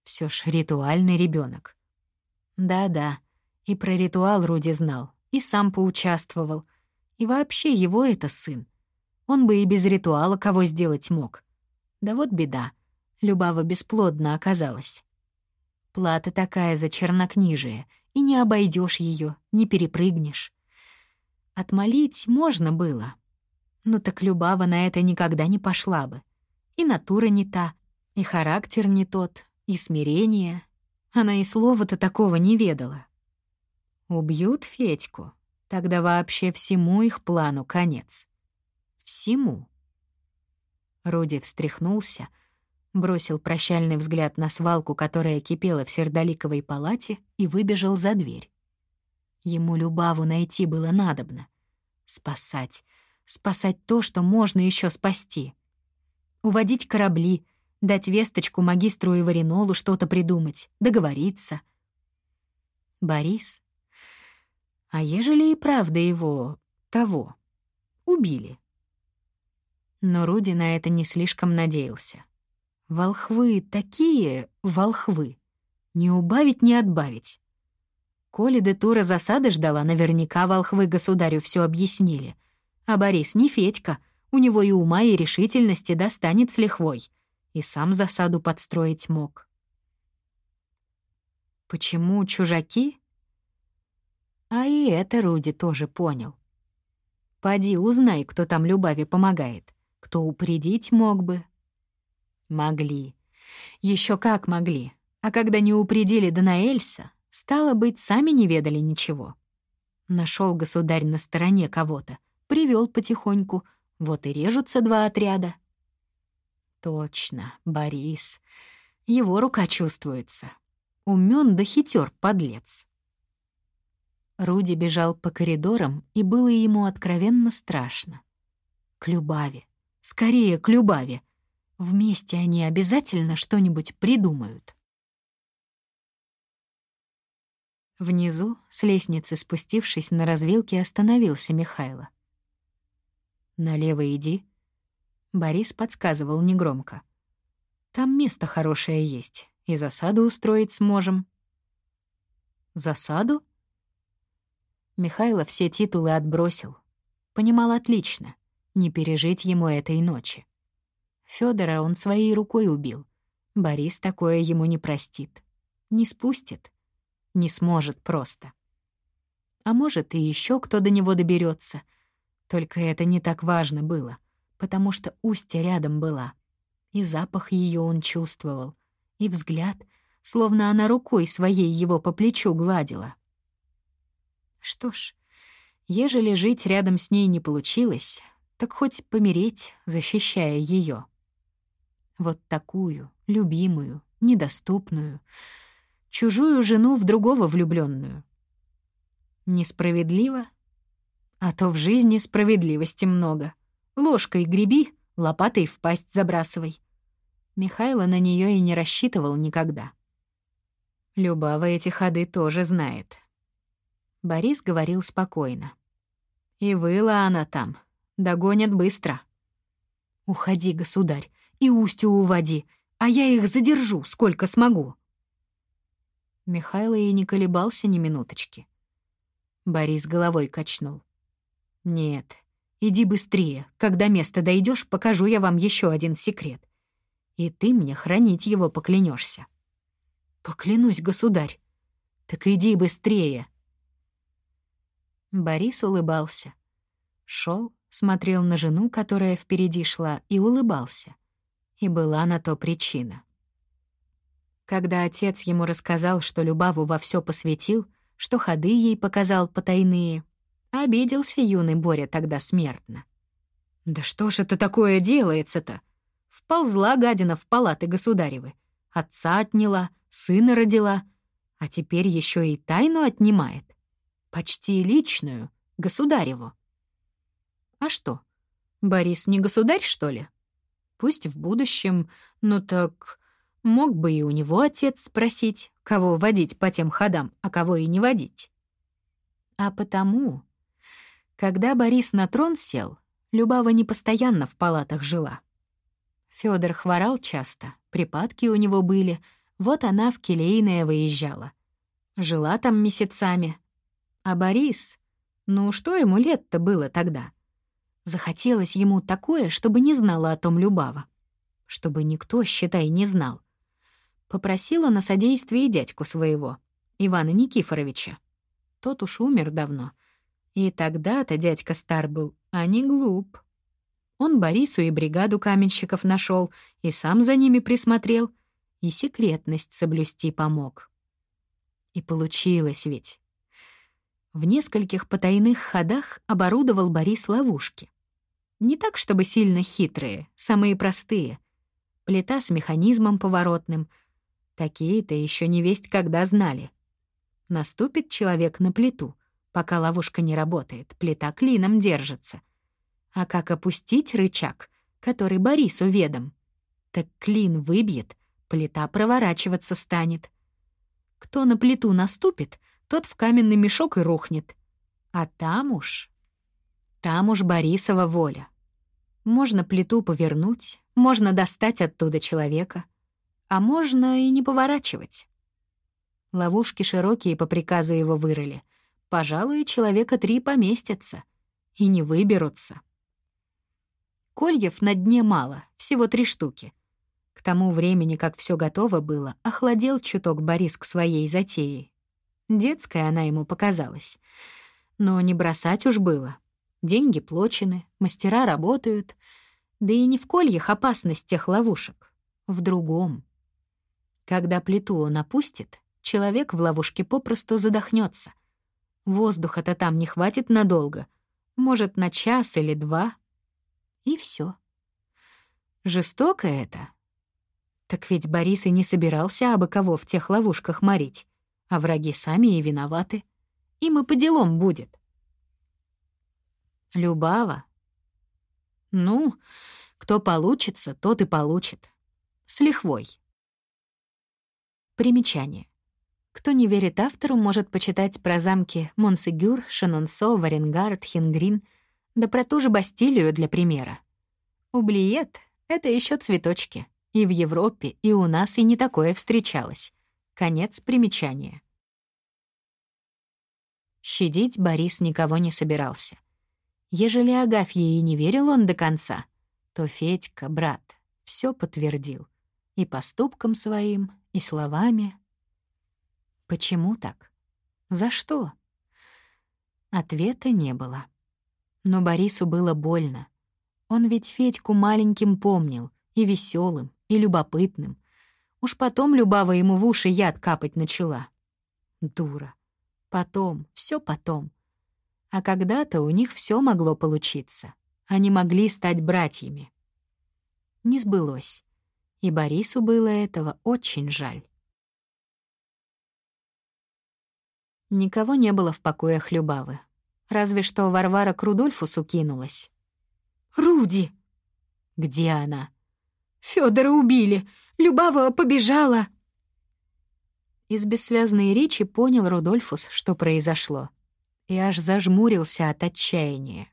Все ж ритуальный ребенок. Да-да, и про ритуал Руди знал, и сам поучаствовал. И вообще его это сын. Он бы и без ритуала кого сделать мог. Да вот беда. Любава бесплодна оказалась. Плата такая за чернокнижие, и не обойдешь ее, не перепрыгнешь. Отмолить можно было. Но так Любава на это никогда не пошла бы. И натура не та, и характер не тот, и смирение. Она и слова-то такого не ведала. Убьют Федьку, тогда вообще всему их плану конец. Всему. Руди встряхнулся, бросил прощальный взгляд на свалку, которая кипела в сердоликовой палате, и выбежал за дверь. Ему Любаву найти было надобно. Спасать. Спасать то, что можно еще спасти. Уводить корабли, дать весточку магистру и Варинолу что-то придумать, договориться. Борис? А ежели и правда его... того... убили? Но Руди на это не слишком надеялся. Волхвы такие волхвы. Не убавить, не отбавить. Коли де Тура засады ждала, наверняка волхвы государю все объяснили. А Борис не Федька, у него и ума, и решительности достанет с лихвой. И сам засаду подстроить мог. Почему чужаки? А и это Руди тоже понял. Поди узнай, кто там Любави помогает кто упредить мог бы. Могли. Еще как могли. А когда не упредили Данаэльса, стало быть, сами не ведали ничего. Нашел государь на стороне кого-то, привел потихоньку, вот и режутся два отряда. Точно, Борис. Его рука чувствуется. Умён да хитер, подлец. Руди бежал по коридорам, и было ему откровенно страшно. К Любави. Скорее к Любави. Вместе они обязательно что-нибудь придумают. Внизу, с лестницы спустившись на развилке, остановился Михайло. «Налево иди», — Борис подсказывал негромко. «Там место хорошее есть, и засаду устроить сможем». «Засаду?» Михайло все титулы отбросил. Понимал отлично. Не пережить ему этой ночи. Федора он своей рукой убил. Борис такое ему не простит. Не спустит. Не сможет просто. А может, и еще кто до него доберется. Только это не так важно было, потому что Устья рядом была. И запах ее он чувствовал, и взгляд, словно она рукой своей его по плечу гладила. Что ж, ежели жить рядом с ней не получилось, так хоть помереть, защищая ее. Вот такую, любимую, недоступную, чужую жену в другого влюбленную. Несправедливо? А то в жизни справедливости много. Ложкой греби, лопатой в пасть забрасывай. Михайло на нее и не рассчитывал никогда. Любава эти ходы тоже знает. Борис говорил спокойно. И выла она там, Догонят быстро. Уходи, государь, и Устью уводи, а я их задержу, сколько смогу. Михайло и не колебался ни минуточки. Борис головой качнул. «Нет, иди быстрее. Когда место дойдешь, покажу я вам еще один секрет. И ты мне хранить его поклянешься. «Поклянусь, государь». «Так иди быстрее». Борис улыбался. Шел, смотрел на жену, которая впереди шла, и улыбался. И была на то причина. Когда отец ему рассказал, что Любаву во все посвятил, что ходы ей показал потайные, обиделся юный Боря тогда смертно. «Да что ж это такое делается-то?» Вползла гадина в палаты государевы. Отца отняла, сына родила, а теперь еще и тайну отнимает. Почти личную, государеву. А что, Борис не государь, что ли? Пусть в будущем, но так мог бы и у него отец спросить, кого водить по тем ходам, а кого и не водить. А потому, когда Борис на трон сел, Любава не постоянно в палатах жила. Фёдор хворал часто, припадки у него были, вот она в Келейное выезжала. Жила там месяцами. А Борис, ну что ему лет-то было тогда? Захотелось ему такое, чтобы не знала о том Любава. Чтобы никто, считай, не знал. Попросила на содействие дядьку своего, Ивана Никифоровича. Тот уж умер давно. И тогда-то дядька стар был, а не глуп. Он Борису и бригаду каменщиков нашел, и сам за ними присмотрел, и секретность соблюсти помог. И получилось ведь. В нескольких потайных ходах оборудовал Борис ловушки. Не так, чтобы сильно хитрые, самые простые. Плита с механизмом поворотным. Такие-то еще не весть когда знали. Наступит человек на плиту. Пока ловушка не работает, плита клином держится. А как опустить рычаг, который Борису ведом? Так клин выбьет, плита проворачиваться станет. Кто на плиту наступит, тот в каменный мешок и рухнет. А там уж... Там уж Борисова воля. Можно плиту повернуть, можно достать оттуда человека, а можно и не поворачивать. Ловушки широкие по приказу его вырыли. Пожалуй, человека три поместятся и не выберутся. Кольев на дне мало, всего три штуки. К тому времени, как все готово было, охладел чуток Борис к своей затее. Детская она ему показалась. Но не бросать уж было. Деньги плачены, мастера работают. Да и не в кольях опасность тех ловушек. В другом. Когда плиту он опустит, человек в ловушке попросту задохнется. Воздуха-то там не хватит надолго. Может, на час или два. И все. Жестоко это. Так ведь Борис и не собирался абы кого в тех ловушках морить а враги сами и виноваты. Им и по делам будет. Любава. Ну, кто получится, тот и получит. С лихвой. Примечание. Кто не верит автору, может почитать про замки Монсегюр, Шанонсо, Варенгард, Хингрин, да про ту же Бастилию для примера. Ублиет — это еще цветочки. И в Европе, и у нас и не такое встречалось. Конец примечания. Щадить Борис никого не собирался. Ежели Агафье и не верил он до конца, то Федька, брат, все подтвердил. И поступком своим, и словами. Почему так? За что? Ответа не было. Но Борису было больно. Он ведь Федьку маленьким помнил, и веселым, и любопытным. Уж потом Любава ему в уши яд капать начала. Дура. Потом, все потом. А когда-то у них все могло получиться. Они могли стать братьями. Не сбылось. И Борису было этого очень жаль. Никого не было в покоях Любавы. Разве что Варвара к Рудольфусу кинулась. «Руди!» «Где она?» Федора убили! Любава побежала!» Из бессвязной речи понял Рудольфус, что произошло, и аж зажмурился от отчаяния.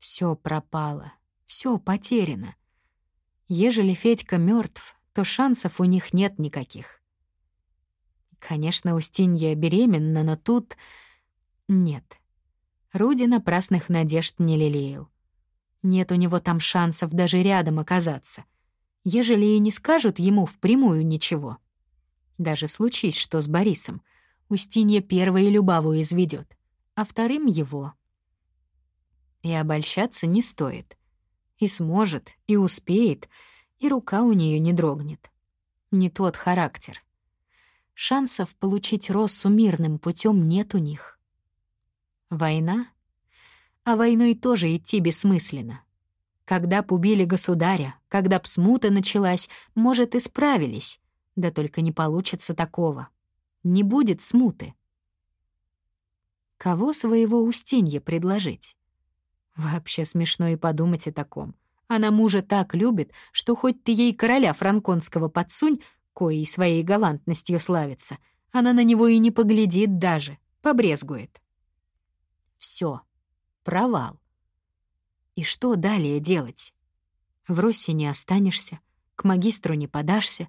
Все пропало, все потеряно. Ежели Федька мертв, то шансов у них нет никаких. Конечно, Устинья беременна, но тут... Нет. Руди напрасных надежд не лелеял. Нет у него там шансов даже рядом оказаться, ежели и не скажут ему впрямую ничего. Даже случись, что с Борисом, Устинья первой Любаву изведет, а вторым его. И обольщаться не стоит. И сможет, и успеет, и рука у нее не дрогнет. Не тот характер. Шансов получить Россу мирным путем нет у них. Война? А войной тоже идти бессмысленно. Когда б убили государя, когда б смута началась, может, и справились, да только не получится такого. Не будет смуты. Кого своего Устинье предложить? Вообще смешно и подумать о таком. Она мужа так любит, что хоть ты ей короля франконского подсунь, коей своей галантностью славится, она на него и не поглядит даже, побрезгует. Все, провал. И что далее делать? В Росси не останешься, к магистру не подашься,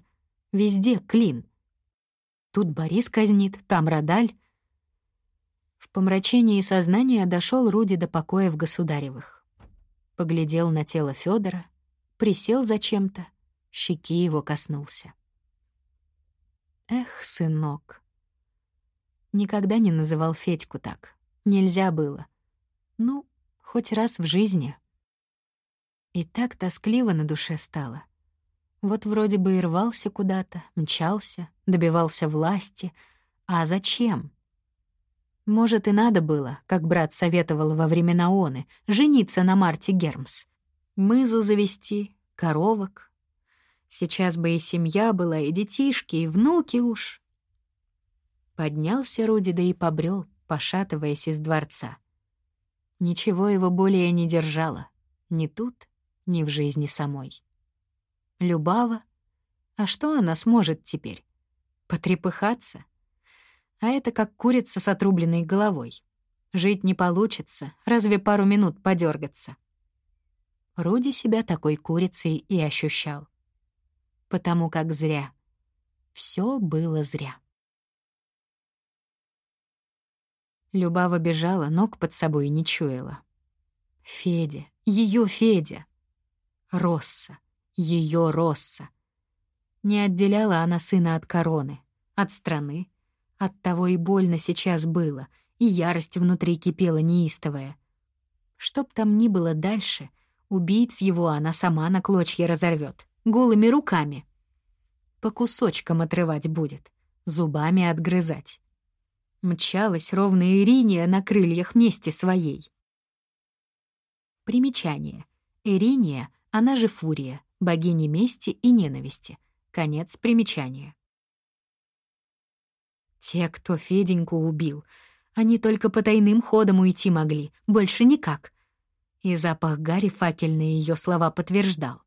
везде клин. Тут Борис казнит, там Радаль. В помрачении сознания дошел Руди до покоя в Государевых. Поглядел на тело Федора, присел зачем-то, щеки его коснулся. Эх, сынок. Никогда не называл Федьку так. Нельзя было. Ну, хоть раз в жизни. И так тоскливо на душе стало. Вот вроде бы и рвался куда-то, мчался, добивался власти. А зачем? Может, и надо было, как брат советовал во времена Оны, жениться на Марте Гермс. Мызу завести, коровок. Сейчас бы и семья была, и детишки, и внуки уж. Поднялся Руди, да и побрел, пошатываясь из дворца. Ничего его более не держало. Ни тут, ни в жизни самой. Любава? А что она сможет теперь? Потрепыхаться? А это как курица с отрубленной головой. Жить не получится, разве пару минут подергаться. Руди себя такой курицей и ощущал. Потому как зря. Все было зря. Любава бежала, ног под собой не чуяла. Федя, ее Федя. Росса, ее Росса. Не отделяла она сына от короны, от страны. От того и больно сейчас было, и ярость внутри кипела неистовая. Чтоб там ни было дальше, убийц его она сама на клочья разорвет, голыми руками. По кусочкам отрывать будет, зубами отгрызать. Мчалась ровно Ириния на крыльях мести своей. Примечание. Ириния, она же Фурия, богиня мести и ненависти. Конец примечания. Те, кто Феденьку убил, они только по тайным ходам уйти могли, больше никак. И запах Гарри факельные ее слова подтверждал.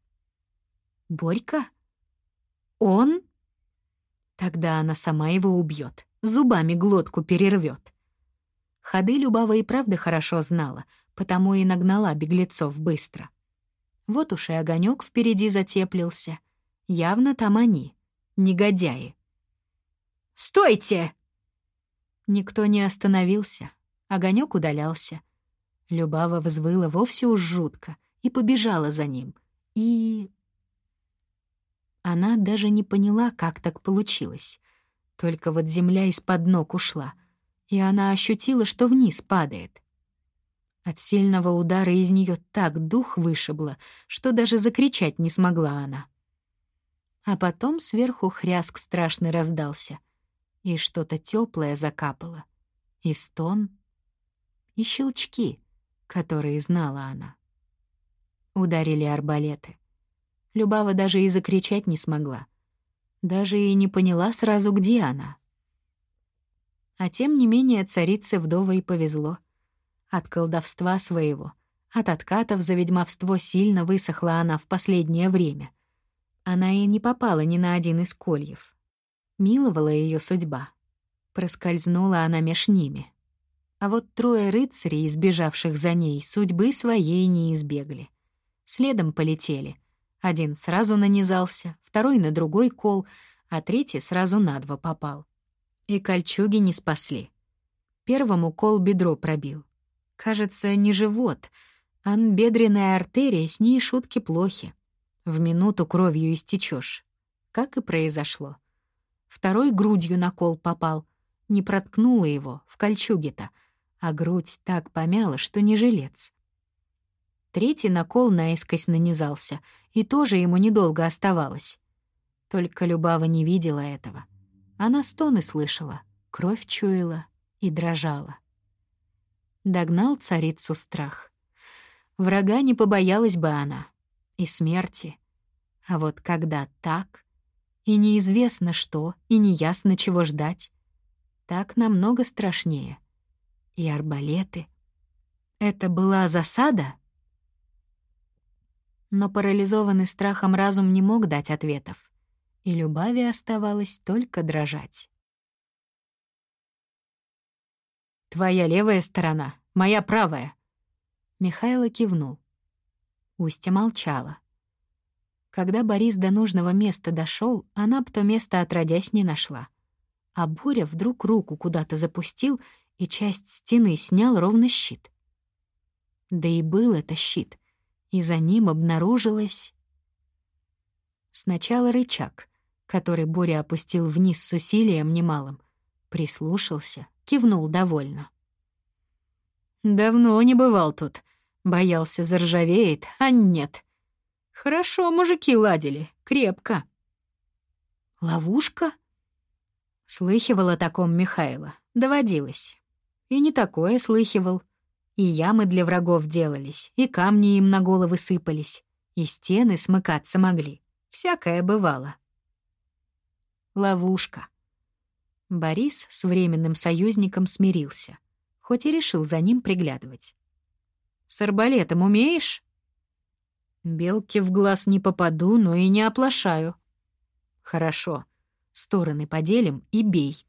«Борька? Он?» Тогда она сама его убьет зубами глотку перервет. Ходы Любава и правда хорошо знала, потому и нагнала беглецов быстро. Вот уж и огонек впереди затеплился. Явно там они, негодяи. «Стойте!» Никто не остановился, огонек удалялся. Любава взвыла вовсе уж жутко и побежала за ним. И... Она даже не поняла, как так получилось — только вот земля из-под ног ушла, и она ощутила, что вниз падает. От сильного удара из нее так дух вышибло, что даже закричать не смогла она. А потом сверху хряск страшный раздался, и что-то теплое закапало, и стон, и щелчки, которые знала она. Ударили арбалеты. Любава даже и закричать не смогла. Даже и не поняла сразу, где она. А тем не менее царице вдовой повезло. От колдовства своего, от откатов за ведьмовство сильно высохла она в последнее время. Она и не попала ни на один из кольев. Миловала ее судьба. Проскользнула она меж ними. А вот трое рыцарей, избежавших за ней, судьбы своей не избегли. Следом полетели, один сразу нанизался, второй на другой кол, а третий сразу на два попал. И кольчуги не спасли. Первому кол бедро пробил. Кажется, не живот, а бедренная артерия, с ней шутки плохи. В минуту кровью истечешь. Как и произошло. Второй грудью на кол попал. Не проткнула его, в кольчуге-то, а грудь так помяла, что не жилец. Третий накол наискось нанизался, и тоже ему недолго оставалось. Только Любава не видела этого. Она стоны слышала, кровь чуяла и дрожала. Догнал царицу страх. Врага не побоялась бы она. И смерти. А вот когда так, и неизвестно что, и неясно чего ждать, так намного страшнее. И арбалеты. Это была засада? Но парализованный страхом разум не мог дать ответов, и Любави оставалось только дрожать. «Твоя левая сторона, моя правая», — Михайло кивнул. Устя молчала. Когда Борис до нужного места дошел, она б то место отродясь не нашла. А Боря вдруг руку куда-то запустил и часть стены снял ровно щит. Да и был это щит, и за ним обнаружилось... Сначала рычаг, который Боря опустил вниз с усилием немалым, прислушался, кивнул довольно. «Давно не бывал тут. Боялся, заржавеет, а нет. Хорошо мужики ладили, крепко». «Ловушка?» Слыхивал о таком Михайло, доводилось. И не такое слыхивал. И ямы для врагов делались, и камни им на головы сыпались, и стены смыкаться могли. Всякое бывало. Ловушка. Борис с временным союзником смирился, хоть и решил за ним приглядывать. «С арбалетом умеешь?» «Белки в глаз не попаду, но и не оплошаю». «Хорошо. Стороны поделим и бей.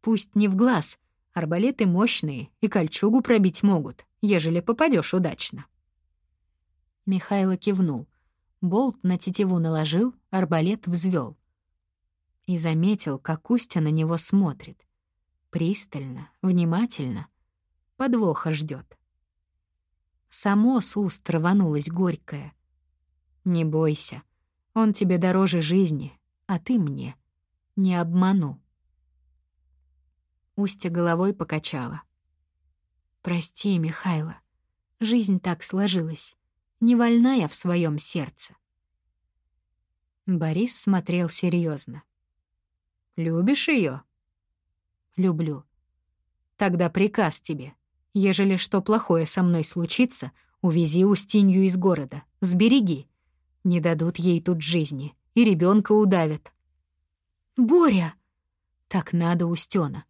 Пусть не в глаз. Арбалеты мощные и кольчугу пробить могут, ежели попадешь удачно». Михайло кивнул. Болт на тетиву наложил, арбалет взвел и заметил, как Устя на него смотрит. Пристально, внимательно. Подвоха ждет. Само с уст рванулось горькое. «Не бойся, он тебе дороже жизни, а ты мне. Не обману». Устя головой покачала. «Прости, Михайло, жизнь так сложилась. Не вольна я в своем сердце». Борис смотрел серьезно. Любишь ее? Люблю. Тогда приказ тебе. Ежели что плохое со мной случится, увези Устинью из города, сбереги. Не дадут ей тут жизни, и ребенка удавят. Боря! Так надо, Устёна.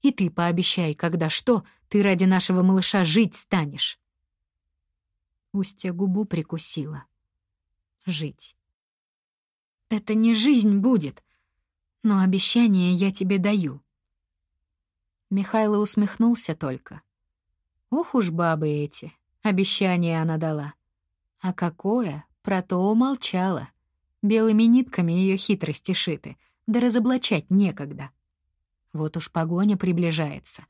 И ты пообещай, когда что, ты ради нашего малыша жить станешь. Устья губу прикусила. Жить. Это не жизнь будет, но обещание я тебе даю». Михайло усмехнулся только. Ох уж бабы эти, обещание она дала. А какое, про то умолчала. Белыми нитками ее хитрости шиты, да разоблачать некогда. Вот уж погоня приближается.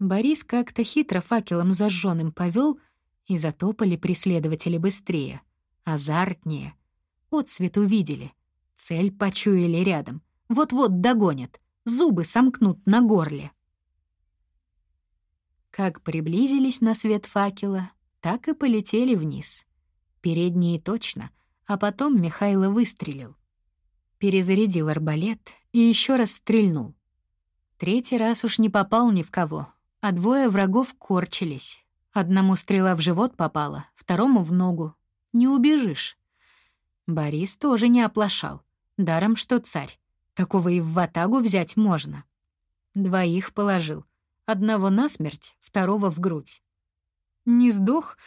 Борис как-то хитро факелом зажженным повел, и затопали преследователи быстрее, азартнее. Отцвет увидели, цель почуяли рядом — вот-вот догонят, зубы сомкнут на горле. Как приблизились на свет факела, так и полетели вниз. Передние точно, а потом Михайло выстрелил. Перезарядил арбалет и еще раз стрельнул. Третий раз уж не попал ни в кого, а двое врагов корчились. Одному стрела в живот попала, второму в ногу. Не убежишь. Борис тоже не оплошал. Даром, что царь. Такого и в ватагу взять можно. Двоих положил. Одного насмерть, второго в грудь. Не сдох,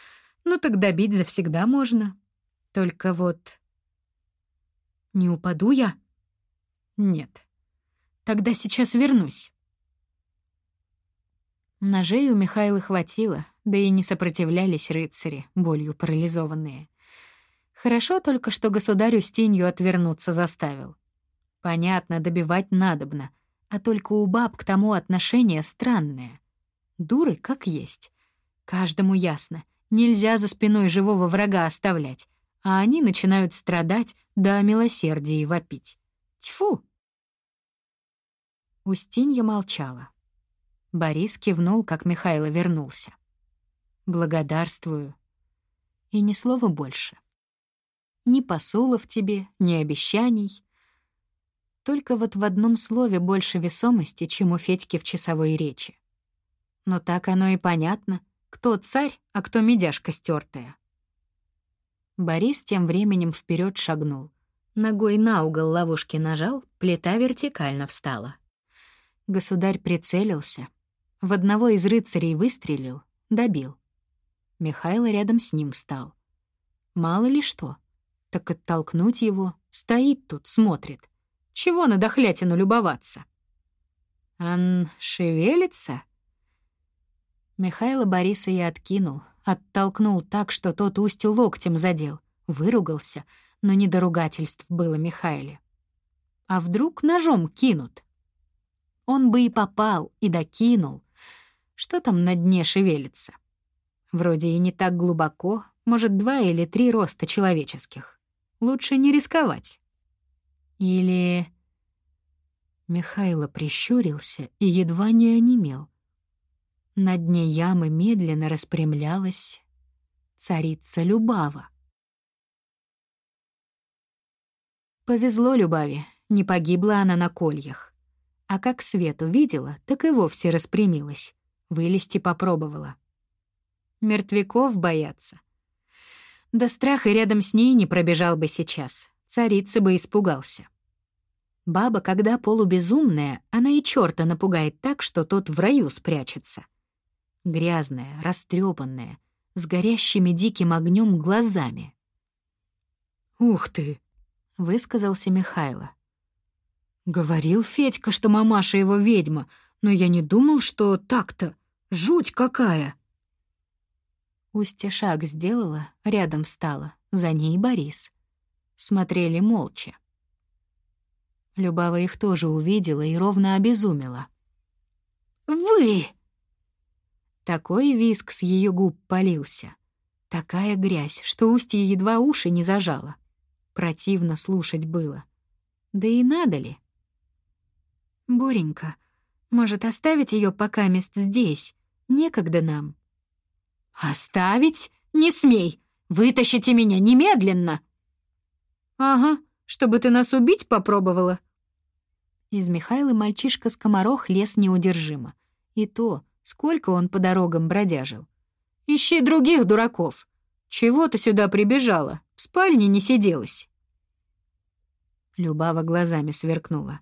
ну так добить завсегда можно. Только вот... Не упаду я? Нет. Тогда сейчас вернусь. Ножей у Михаила хватило, да и не сопротивлялись рыцари, болью парализованные. Хорошо только, что государю с тенью отвернуться заставил. Понятно, добивать надобно, а только у баб к тому отношение странное. Дуры как есть. Каждому ясно, нельзя за спиной живого врага оставлять, а они начинают страдать да о милосердии вопить. Тьфу! Устинья молчала. Борис кивнул, как Михайло вернулся. «Благодарствую». И ни слова больше. Ни посулов тебе, ни обещаний. Только вот в одном слове больше весомости, чем у Федьки в часовой речи. Но так оно и понятно, кто царь, а кто медяшка стертая. Борис тем временем вперед шагнул. Ногой на угол ловушки нажал, плита вертикально встала. Государь прицелился. В одного из рыцарей выстрелил, добил. Михайло рядом с ним встал. Мало ли что. Так оттолкнуть его, стоит тут, смотрит. Чего на дохлятину любоваться? Ан шевелится? Михайло Бориса я откинул, оттолкнул так, что тот Устю локтем задел, выругался, но не до ругательств было Михайле. А вдруг ножом кинут? Он бы и попал, и докинул. Что там на дне шевелится? Вроде и не так глубоко, может, два или три роста человеческих. Лучше не рисковать. Или... Михайло прищурился и едва не онемел. На дне ямы медленно распрямлялась царица Любава. Повезло Любави, не погибла она на кольях. А как свет увидела, так и вовсе распрямилась. Вылезти попробовала. Мертвяков боятся. Да страх и рядом с ней не пробежал бы сейчас. Царица бы испугался. Баба, когда полубезумная, она и чёрта напугает так, что тот в раю спрячется. Грязная, растрепанная, с горящими диким огнем глазами. «Ух ты!» — высказался Михайло. «Говорил Федька, что мамаша его ведьма, но я не думал, что так-то. Жуть какая!» Устья шаг сделала, рядом встала, за ней Борис. Смотрели молча. Любава их тоже увидела и ровно обезумела. «Вы!» Такой виск с ее губ полился. Такая грязь, что Устье едва уши не зажало. Противно слушать было. Да и надо ли? «Боренька, может, оставить ее пока мест здесь? Некогда нам». «Оставить? Не смей! Вытащите меня немедленно!» «Ага, чтобы ты нас убить попробовала». Из Михайлы мальчишка-скоморох лез неудержимо. И то, сколько он по дорогам бродяжил. «Ищи других дураков. Чего ты сюда прибежала? В спальне не сиделась». Любава глазами сверкнула.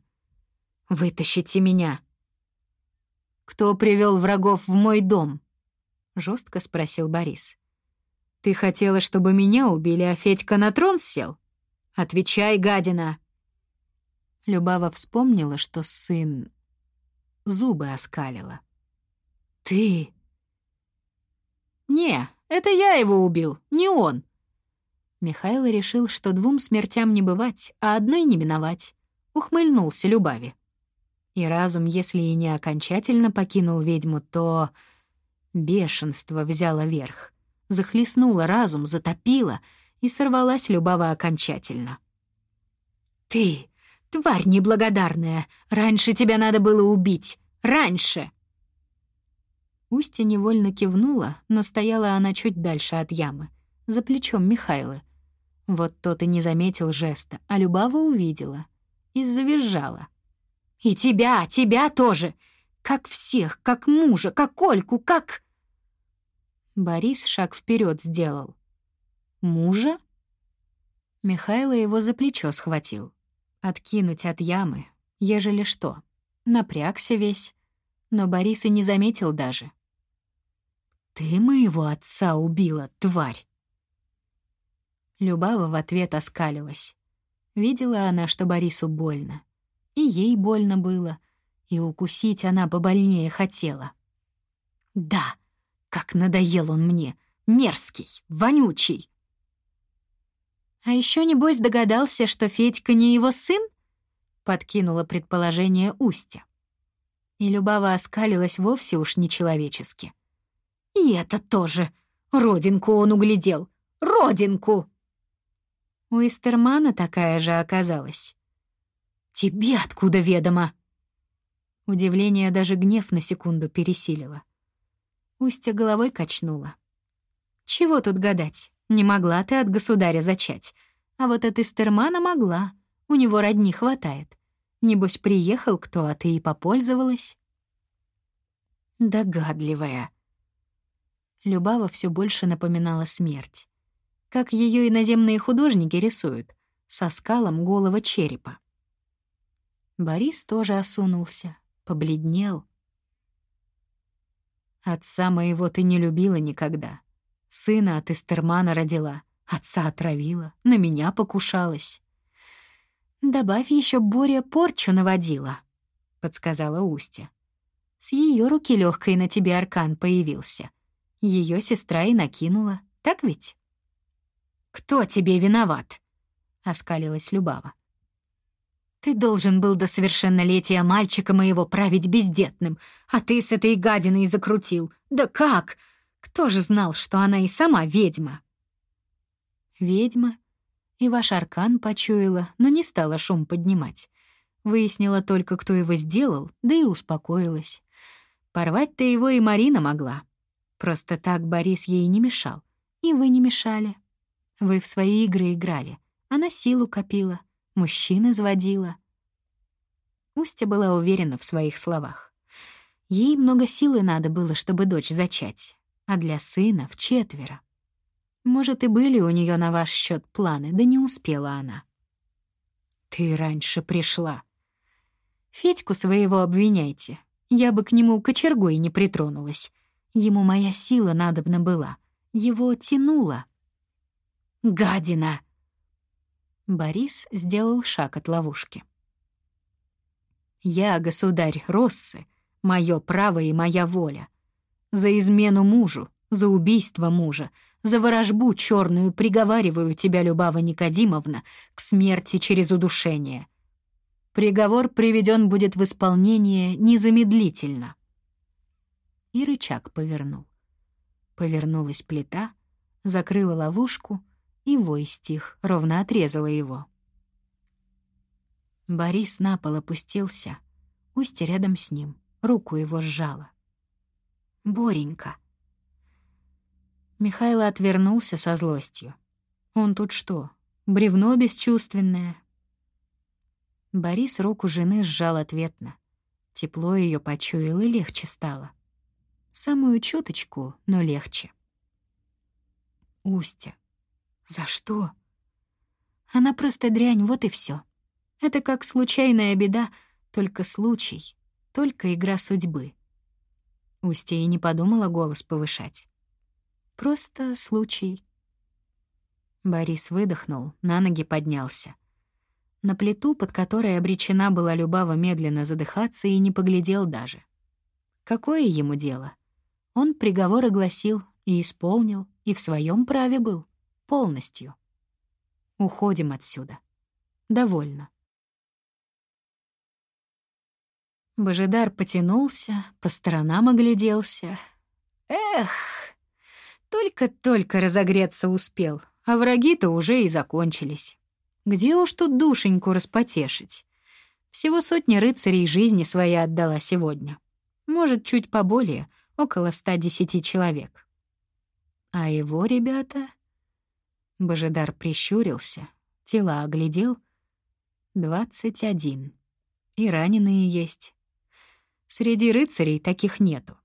«Вытащите меня!» «Кто привел врагов в мой дом?» — жестко спросил Борис. «Ты хотела, чтобы меня убили, а Федька на трон сел? Отвечай, гадина!» Любава вспомнила, что сын зубы оскалила. «Ты...» «Не, это я его убил, не он!» Михаил решил, что двум смертям не бывать, а одной не миновать. Ухмыльнулся Любави. И разум, если и не окончательно покинул ведьму, то Бешенство взяло верх. Захлестнуло разум, затопило, и сорвалась Любава окончательно. «Ты, тварь неблагодарная, раньше тебя надо было убить! Раньше!» Устья невольно кивнула, но стояла она чуть дальше от ямы, за плечом Михайла. Вот тот и не заметил жеста, а Любава увидела и завизжала. «И тебя, тебя тоже! Как всех, как мужа, как Ольку, как...» Борис шаг вперед сделал. «Мужа?» Михайло его за плечо схватил. Откинуть от ямы, ежели что. Напрягся весь, но Борис и не заметил даже. «Ты моего отца убила, тварь!» Любава в ответ оскалилась. Видела она, что Борису больно. И ей больно было — и укусить она побольнее хотела. Да, как надоел он мне, мерзкий, вонючий. А еще небось догадался, что Федька не его сын? Подкинула предположение Устя. И Любава оскалилась вовсе уж нечеловечески. И это тоже. Родинку он углядел. Родинку! У Истермана такая же оказалась. «Тебе откуда ведомо?» Удивление даже гнев на секунду пересилило. Устья головой качнула. «Чего тут гадать? Не могла ты от государя зачать. А вот от Истермана могла. У него родни хватает. Небось, приехал кто, а ты и попользовалась?» Догадливая. Любава все больше напоминала смерть. Как ее иноземные художники рисуют, со скалом голого черепа. Борис тоже осунулся, побледнел. Отца моего ты не любила никогда. Сына от Эстермана родила, отца отравила, на меня покушалась. Добавь еще Боря порчу наводила, подсказала Устя. С ее руки легкой на тебе аркан появился. Ее сестра и накинула, так ведь? Кто тебе виноват? оскалилась Любава. Ты должен был до совершеннолетия мальчика моего править бездетным, а ты с этой гадиной закрутил. Да как? Кто же знал, что она и сама ведьма? Ведьма? И ваш аркан почуяла, но не стала шум поднимать. Выяснила только, кто его сделал, да и успокоилась. Порвать-то его и Марина могла. Просто так Борис ей не мешал. И вы не мешали. Вы в свои игры играли. Она силу копила — мужчин изводила. Устя была уверена в своих словах. Ей много силы надо было, чтобы дочь зачать, а для сына в четверо. Может, и были у нее на ваш счет планы, да не успела она. Ты раньше пришла. Федьку своего обвиняйте. Я бы к нему кочергой не притронулась. Ему моя сила надобна была. Его тянула. «Гадина!» Борис сделал шаг от ловушки. «Я, государь Россы, мое право и моя воля. За измену мужу, за убийство мужа, за ворожбу черную приговариваю тебя, Любава Никодимовна, к смерти через удушение. Приговор приведен будет в исполнение незамедлительно». И рычаг повернул. Повернулась плита, закрыла ловушку — и вой стих, ровно отрезала его. Борис на пол опустился, Устья рядом с ним, руку его сжала. «Боренька!» Михайло отвернулся со злостью. «Он тут что, бревно бесчувственное?» Борис руку жены сжал ответно. Тепло ее почуял и легче стало. Самую чуточку, но легче. Устя, за что? Она просто дрянь, вот и все. Это как случайная беда, только случай, только игра судьбы. Устья и не подумала голос повышать. Просто случай. Борис выдохнул, на ноги поднялся. На плиту, под которой обречена была Любава медленно задыхаться, и не поглядел даже. Какое ему дело? Он приговор огласил и исполнил, и в своем праве был. Полностью. Уходим отсюда. Довольно. Божидар потянулся, по сторонам огляделся. Эх, только-только разогреться успел, а враги-то уже и закончились. Где уж тут душеньку распотешить? Всего сотни рыцарей жизни своей отдала сегодня. Может, чуть поболее, около 110 человек. А его ребята Божидар прищурился, тела оглядел. Двадцать один. И раненые есть. Среди рыцарей таких нету.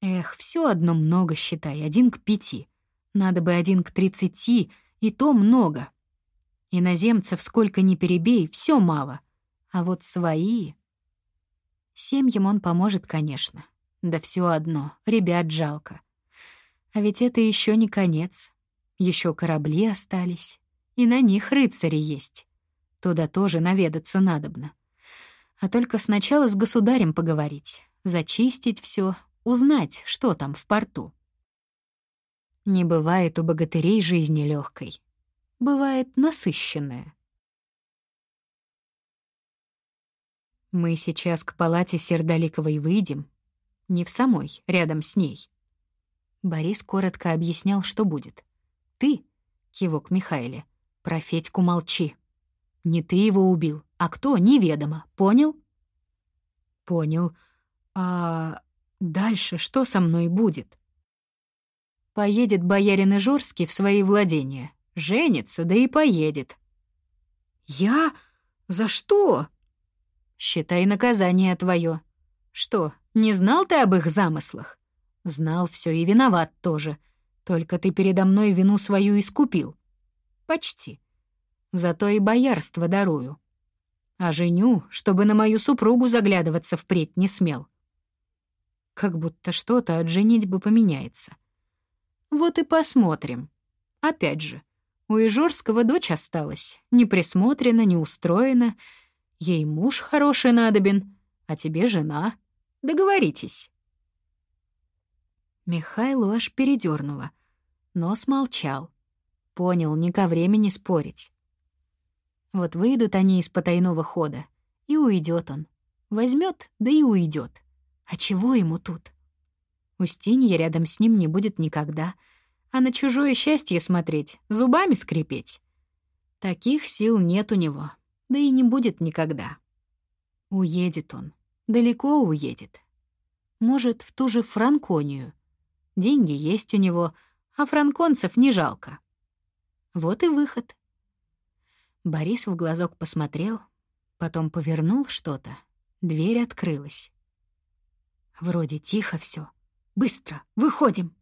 Эх, все одно много, считай, один к пяти. Надо бы один к тридцати, и то много. Иноземцев сколько ни перебей, все мало. А вот свои... Семьям он поможет, конечно. Да все одно, ребят жалко. А ведь это еще не конец. Еще корабли остались, и на них рыцари есть. Туда тоже наведаться надобно. А только сначала с государем поговорить, зачистить все, узнать, что там в порту. Не бывает у богатырей жизни легкой, бывает насыщенная. Мы сейчас к палате Сердоликовой выйдем, не в самой, рядом с ней. Борис коротко объяснял, что будет. Ты, кивок Михаиле, про Федьку молчи. Не ты его убил, а кто, неведомо. Понял? Понял. А дальше что со мной будет? Поедет боярин Ижорский в свои владения. Женится, да и поедет. Я? За что? Считай наказание твое. Что, не знал ты об их замыслах? Знал все и виноват тоже. Только ты передо мной вину свою искупил. Почти. Зато и боярство дарую. А женю, чтобы на мою супругу заглядываться впредь не смел. как будто что-то от женитьбы поменяется. Вот и посмотрим. Опять же, у Ижорского дочь осталась, не присмотрена, не устроена. Ей муж хороший надобен, а тебе жена. Договоритесь. Михайлу аж передернуло, но смолчал. Понял, не ко времени спорить. Вот выйдут они из потайного хода, и уйдет он. Возьмет, да и уйдет. А чего ему тут? Устинья рядом с ним не будет никогда, а на чужое счастье смотреть, зубами скрипеть. Таких сил нет у него, да и не будет никогда. Уедет он, далеко уедет. Может, в ту же Франконию. Деньги есть у него, а франконцев не жалко. Вот и выход. Борис в глазок посмотрел, потом повернул что-то. Дверь открылась. Вроде тихо все. Быстро, выходим.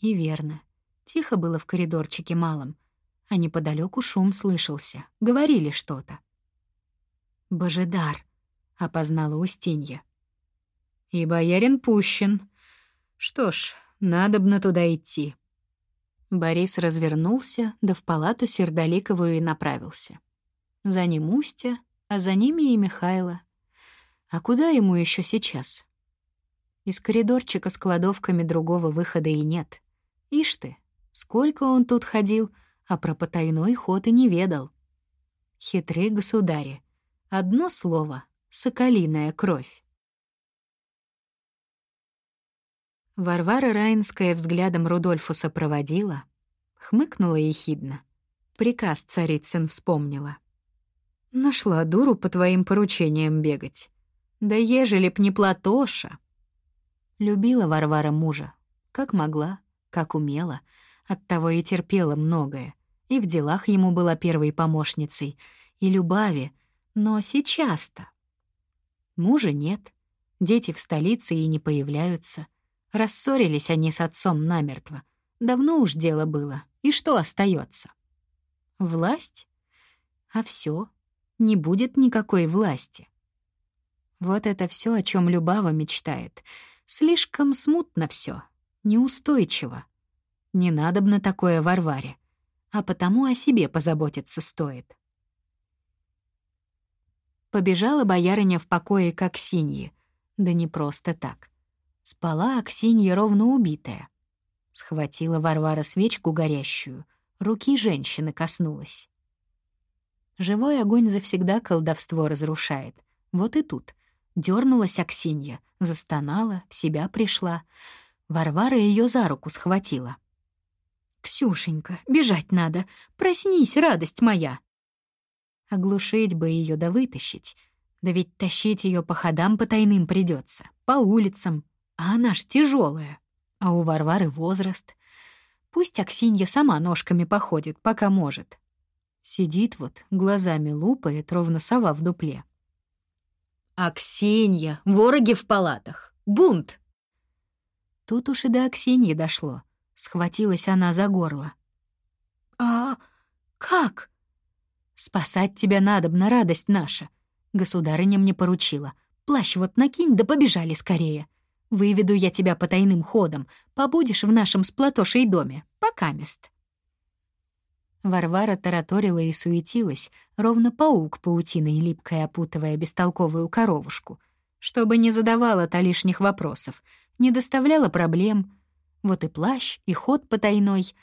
И верно. Тихо было в коридорчике малом, а неподалеку шум слышался. Говорили что-то. «Божедар», — опознала Устинья. «И боярин пущен. Что ж, надобно туда идти». Борис развернулся, да в палату Сердоликовую и направился. За ним Устя, а за ними и Михайло. А куда ему еще сейчас? Из коридорчика с кладовками другого выхода и нет. Ишь ты, сколько он тут ходил, а про потайной ход и не ведал. Хитрые государи. Одно слово — соколиная кровь. Варвара Райнская взглядом Рудольфуса проводила, хмыкнула ехидно. Приказ царицын вспомнила. «Нашла дуру по твоим поручениям бегать. Да ежели б не Платоша!» Любила Варвара мужа, как могла, как умела, оттого и терпела многое. И в делах ему была первой помощницей, и Любави, но сейчас-то. Мужа нет, дети в столице и не появляются. Рассорились они с отцом намертво. Давно уж дело было, и что остается? Власть? А все, не будет никакой власти. Вот это все, о чем Любава мечтает. Слишком смутно все неустойчиво. Не надобно такое Варваре, а потому о себе позаботиться стоит. Побежала боярыня в покое к Аксиньи, да не просто так. Спала Аксинья ровно убитая. Схватила Варвара свечку горящую, руки женщины коснулась. Живой огонь завсегда колдовство разрушает. Вот и тут. Дёрнулась Аксинья, застонала, в себя пришла — Варвара ее за руку схватила. «Ксюшенька, бежать надо! Проснись, радость моя!» Оглушить бы ее да вытащить. Да ведь тащить ее по ходам потайным придется, по улицам. А она ж тяжелая. А у Варвары возраст. Пусть Аксинья сама ножками походит, пока может. Сидит вот, глазами лупает, ровно сова в дупле. «Аксинья! Вороги в палатах! Бунт!» Тут уж и до Аксиньи дошло. Схватилась она за горло. «А как?» «Спасать тебя надобно, радость наша. Государыня мне поручила. Плащ вот накинь, да побежали скорее. Выведу я тебя по тайным ходам. Побудешь в нашем с доме. Пока мест». Варвара тараторила и суетилась, ровно паук паутиной липкой опутывая бестолковую коровушку, чтобы не задавала та лишних вопросов — не доставляла проблем. Вот и плащ, и ход потайной.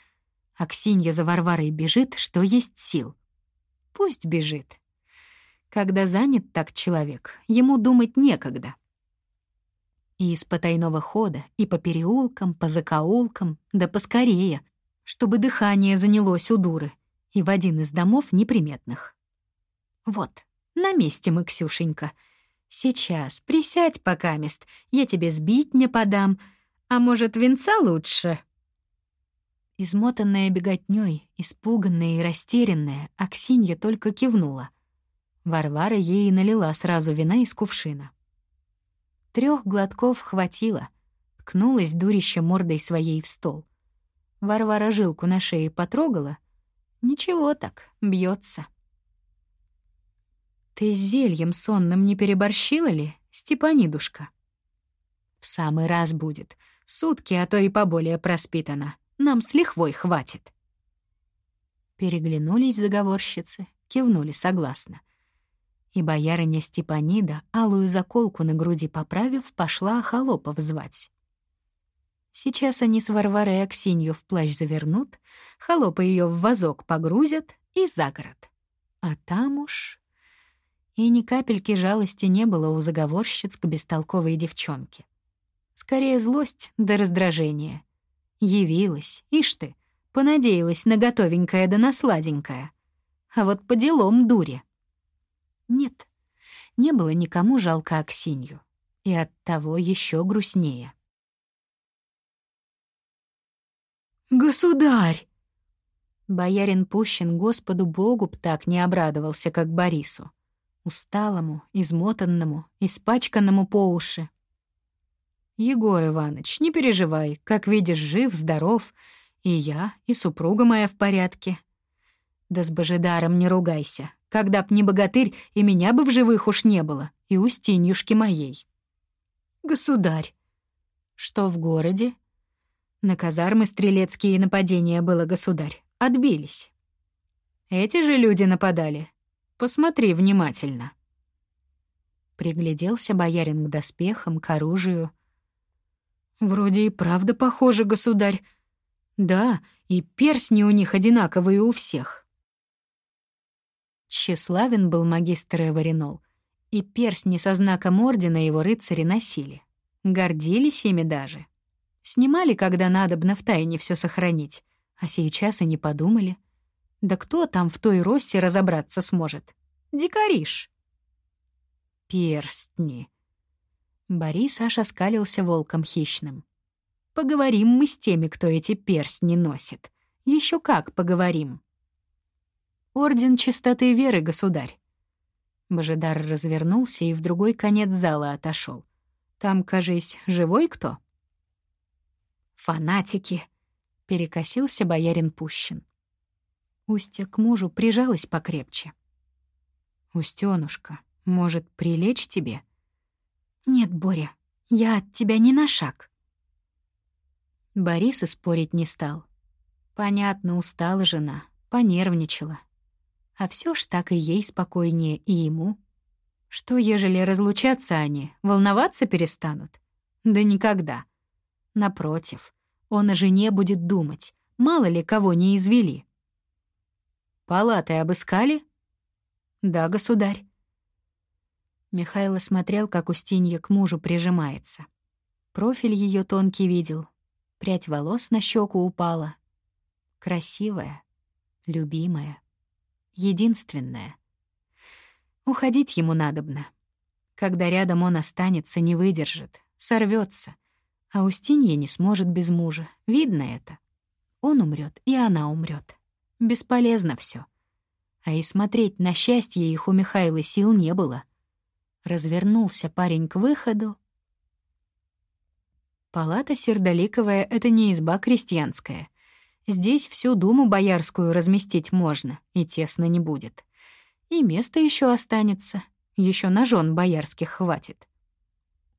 Аксинья за Варварой бежит, что есть сил. Пусть бежит. Когда занят так человек, ему думать некогда. И из потайного хода, и по переулкам, по закоулкам, да поскорее, чтобы дыхание занялось у дуры, и в один из домов неприметных. Вот, на месте мы, Ксюшенька — Сейчас, присядь пока мест, я тебе сбить не подам. А может, венца лучше?» Измотанная беготней, испуганная и растерянная, Аксинья только кивнула. Варвара ей налила сразу вина из кувшина. Трех глотков хватило. Ткнулась дурище мордой своей в стол. Варвара жилку на шее потрогала. Ничего так, бьется. «Ты с зельем сонным не переборщила ли, Степанидушка?» В самый раз будет. Сутки, а то и поболее проспитано. Нам с лихвой хватит. Переглянулись заговорщицы, кивнули согласно. И боярыня Степанида, алую заколку на груди поправив, пошла холопов звать. Сейчас они с Варварой Аксинью в плащ завернут, холопы ее в вазок погрузят и за город. А там уж... И ни капельки жалости не было у заговорщиц к бестолковой девчонке. Скорее злость да раздражение. Явилась, ишь ты, понадеялась на готовенькое да на сладенькое. А вот по делам дуре. Нет, не было никому жалко Аксинью. И оттого еще грустнее. «Государь!» Боярин Пущин Господу Богу б так не обрадовался, как Борису. Усталому, измотанному, испачканному по уши. «Егор Иванович, не переживай, как видишь, жив, здоров, и я, и супруга моя в порядке. Да с Божидаром не ругайся, когда б не богатырь, и меня бы в живых уж не было, и Устиньюшки моей». «Государь!» «Что в городе?» На казармы стрелецкие нападения было, государь. Отбились. Эти же люди нападали. Посмотри внимательно. Пригляделся боярин к доспехам, к оружию. Вроде и правда похоже, государь. Да, и перстни у них одинаковые у всех. Тщеславен был магистр Эваринол, и перстни со знаком ордена его рыцари носили. Гордились ими даже. Снимали, когда надобно в тайне все сохранить, а сейчас и не подумали. Да кто там в той росе разобраться сможет? Дикариш. Перстни. Борис аж оскалился волком хищным. Поговорим мы с теми, кто эти перстни носит. Еще как поговорим. Орден чистоты веры, государь. Божидар развернулся и в другой конец зала отошел. Там, кажись, живой кто? «Фанатики!» — перекосился боярин Пущин. Устья к мужу прижалась покрепче. «Устёнушка, может, прилечь тебе?» «Нет, Боря, я от тебя не на шаг». Борис спорить не стал. Понятно, устала жена, понервничала. А все ж так и ей спокойнее, и ему. Что, ежели разлучаться они, волноваться перестанут? Да никогда. Напротив, он о жене будет думать, мало ли кого не извели. «Палаты обыскали?» «Да, государь». Михайло смотрел, как Устинья к мужу прижимается. Профиль ее тонкий видел. Прядь волос на щеку упала. Красивая, любимая, единственная. Уходить ему надобно. Когда рядом он останется, не выдержит, сорвется. А Устинья не сможет без мужа. Видно это. Он умрет, и она умрет. Бесполезно все. А и смотреть на счастье их у Михаила сил не было. Развернулся парень к выходу. Палата Сердоликовая — это не изба крестьянская. Здесь всю думу боярскую разместить можно, и тесно не будет. И место еще останется, еще на жен боярских хватит.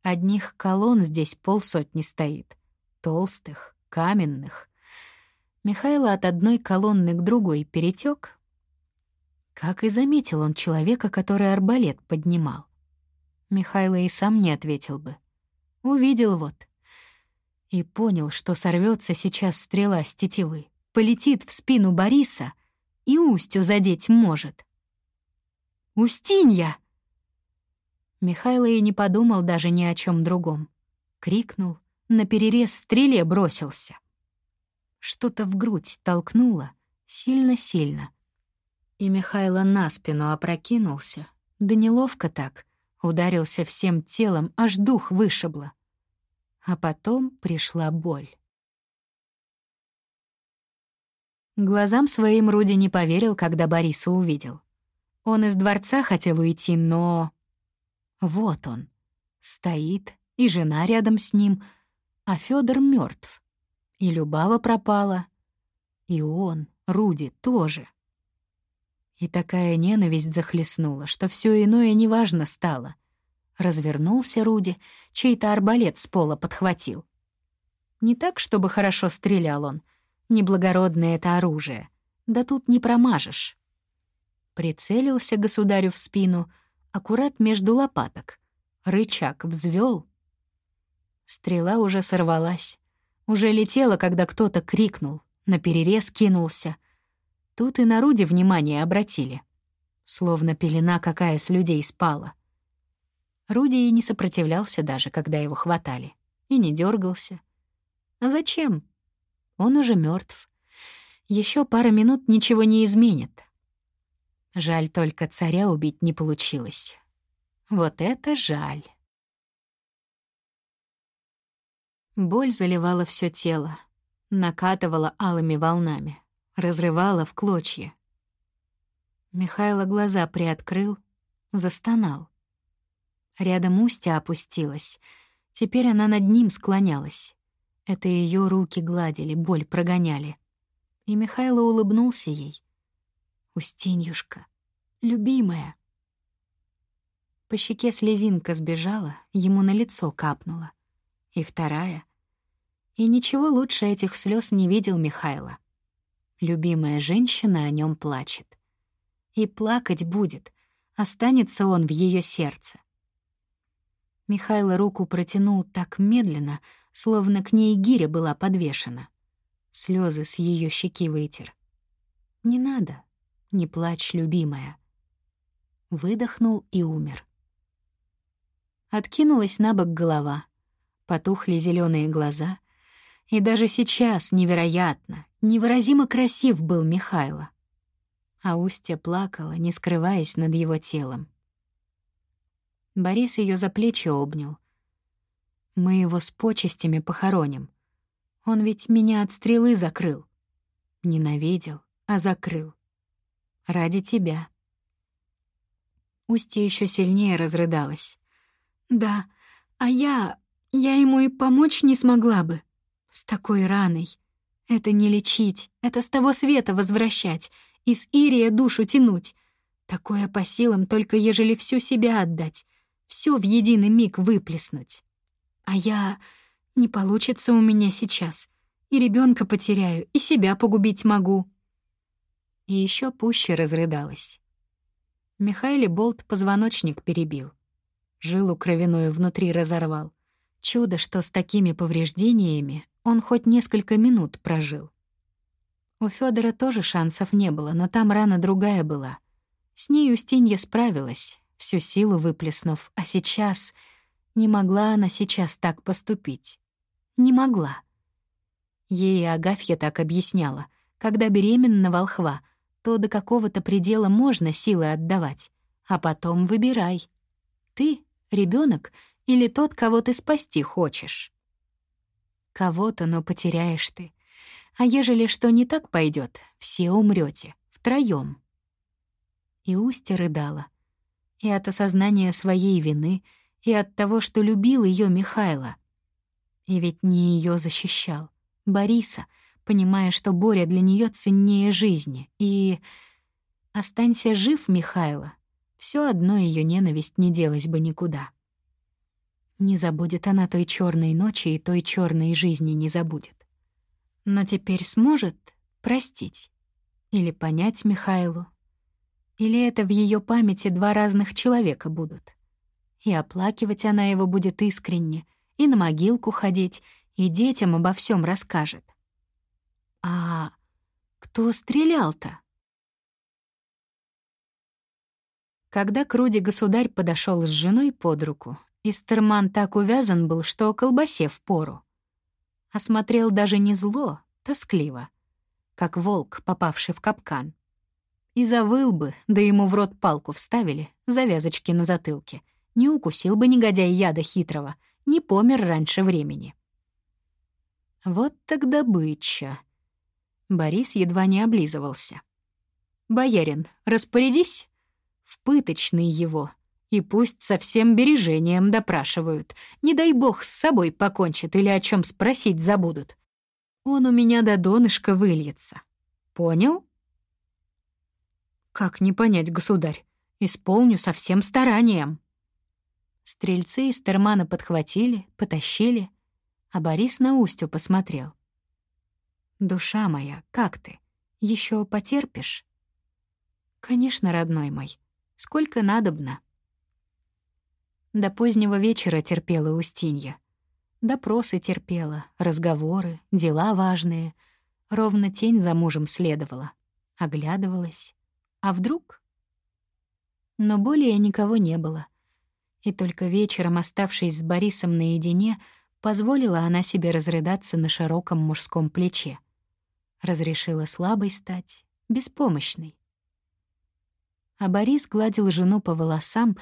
Одних колонн здесь полсотни стоит. Толстых, каменных. Михайло от одной колонны к другой перетек. Как и заметил он человека, который арбалет поднимал. Михайло и сам не ответил бы. Увидел вот. И понял, что сорвется сейчас стрела с тетивы, полетит в спину Бориса и устью задеть может. «Устинья!» Михайло и не подумал даже ни о чем другом. Крикнул, на перерез стреле бросился. Что-то в грудь толкнуло, сильно-сильно. И Михайло на спину опрокинулся, да неловко так, ударился всем телом, аж дух вышибло. А потом пришла боль. Глазам своим Руди не поверил, когда Бориса увидел. Он из дворца хотел уйти, но вот он. Стоит, и жена рядом с ним, а Фёдор мертв. И Любава пропала. И он, Руди, тоже. И такая ненависть захлестнула, что все иное неважно стало. Развернулся Руди, чей-то арбалет с пола подхватил. Не так, чтобы хорошо стрелял он. Неблагородное это оружие. Да тут не промажешь. Прицелился государю в спину, аккурат между лопаток. Рычаг взвел. Стрела уже сорвалась. Уже летела, когда кто-то крикнул, на перерез кинулся. Тут и на Руди внимание обратили. Словно пелена какая с людей спала. Руди и не сопротивлялся даже, когда его хватали. И не дергался. А зачем? Он уже мертв. Еще пара минут ничего не изменит. Жаль только царя убить не получилось. Вот это жаль. Боль заливала все тело, накатывала алыми волнами, разрывала в клочья. Михайло глаза приоткрыл, застонал. Рядом устья опустилась. Теперь она над ним склонялась. Это ее руки гладили, боль прогоняли. И Михайло улыбнулся ей. «Устиньюшка, любимая». По щеке слезинка сбежала, ему на лицо капнула. И вторая. И ничего лучше этих слез не видел Михайло. Любимая женщина о нем плачет. И плакать будет, останется он в ее сердце. Михайло руку протянул так медленно, словно к ней гиря была подвешена. Слезы с ее щеки вытер. «Не надо, не плачь, любимая». Выдохнул и умер. Откинулась на бок голова, потухли зеленые глаза, и даже сейчас невероятно, невыразимо красив был Михайло. А Устья плакала, не скрываясь над его телом. Борис ее за плечи обнял. «Мы его с почестями похороним. Он ведь меня от стрелы закрыл. Ненавидел, а закрыл. Ради тебя». Устья еще сильнее разрыдалась. «Да, а я... я ему и помочь не смогла бы. С такой раной. Это не лечить, это с того света возвращать, из Ирия душу тянуть. Такое по силам только ежели всю себя отдать все в единый миг выплеснуть. А я... Не получится у меня сейчас. И ребенка потеряю, и себя погубить могу. И еще пуще разрыдалась. Михайле Болт позвоночник перебил. Жилу кровяную внутри разорвал. Чудо, что с такими повреждениями он хоть несколько минут прожил. У Федора тоже шансов не было, но там рана другая была. С ней Устинья справилась, всю силу выплеснув, а сейчас... Не могла она сейчас так поступить. Не могла. Ей Агафья так объясняла. Когда беременна волхва, то до какого-то предела можно силы отдавать. А потом выбирай. Ты — ребенок или тот, кого ты спасти хочешь. Кого-то, но потеряешь ты. А ежели что не так пойдет, все умрете втроем. И Устья рыдала и от осознания своей вины, и от того, что любил ее Михайло. И ведь не ее защищал, Бориса, понимая, что Боря для нее ценнее жизни. И останься жив, Михайло, все одно ее ненависть не делась бы никуда. Не забудет она той черной ночи и той черной жизни не забудет. Но теперь сможет простить или понять Михайлу, или это в ее памяти два разных человека будут? И оплакивать она его будет искренне, и на могилку ходить, и детям обо всем расскажет. А кто стрелял-то? Когда к Руди государь подошел с женой под руку, Истерман так увязан был, что колбасе впору. Осмотрел даже не зло, тоскливо, как волк, попавший в капкан. И завыл бы, да ему в рот палку вставили, завязочки на затылке. Не укусил бы негодяй яда хитрого, не помер раньше времени. Вот тогда быча. Борис едва не облизывался. «Боярин, распорядись. В пыточный его. И пусть со всем бережением допрашивают. Не дай бог с собой покончит или о чем спросить забудут. Он у меня до донышка выльется. Понял?» «Как не понять, государь? Исполню со всем старанием». Стрельцы из Термана подхватили, потащили, а Борис на Устю посмотрел. «Душа моя, как ты? Еще потерпишь?» «Конечно, родной мой. Сколько надобно?» До позднего вечера терпела Устинья. Допросы терпела, разговоры, дела важные. Ровно тень за мужем следовала. Оглядывалась. А вдруг? Но более никого не было. И только вечером, оставшись с Борисом наедине, позволила она себе разрыдаться на широком мужском плече. Разрешила слабой стать, беспомощной. А Борис гладил жену по волосам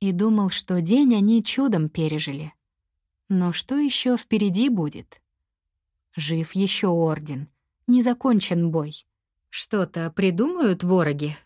и думал, что день они чудом пережили. Но что еще впереди будет? Жив еще орден, не закончен бой. Что-то придумают вороги,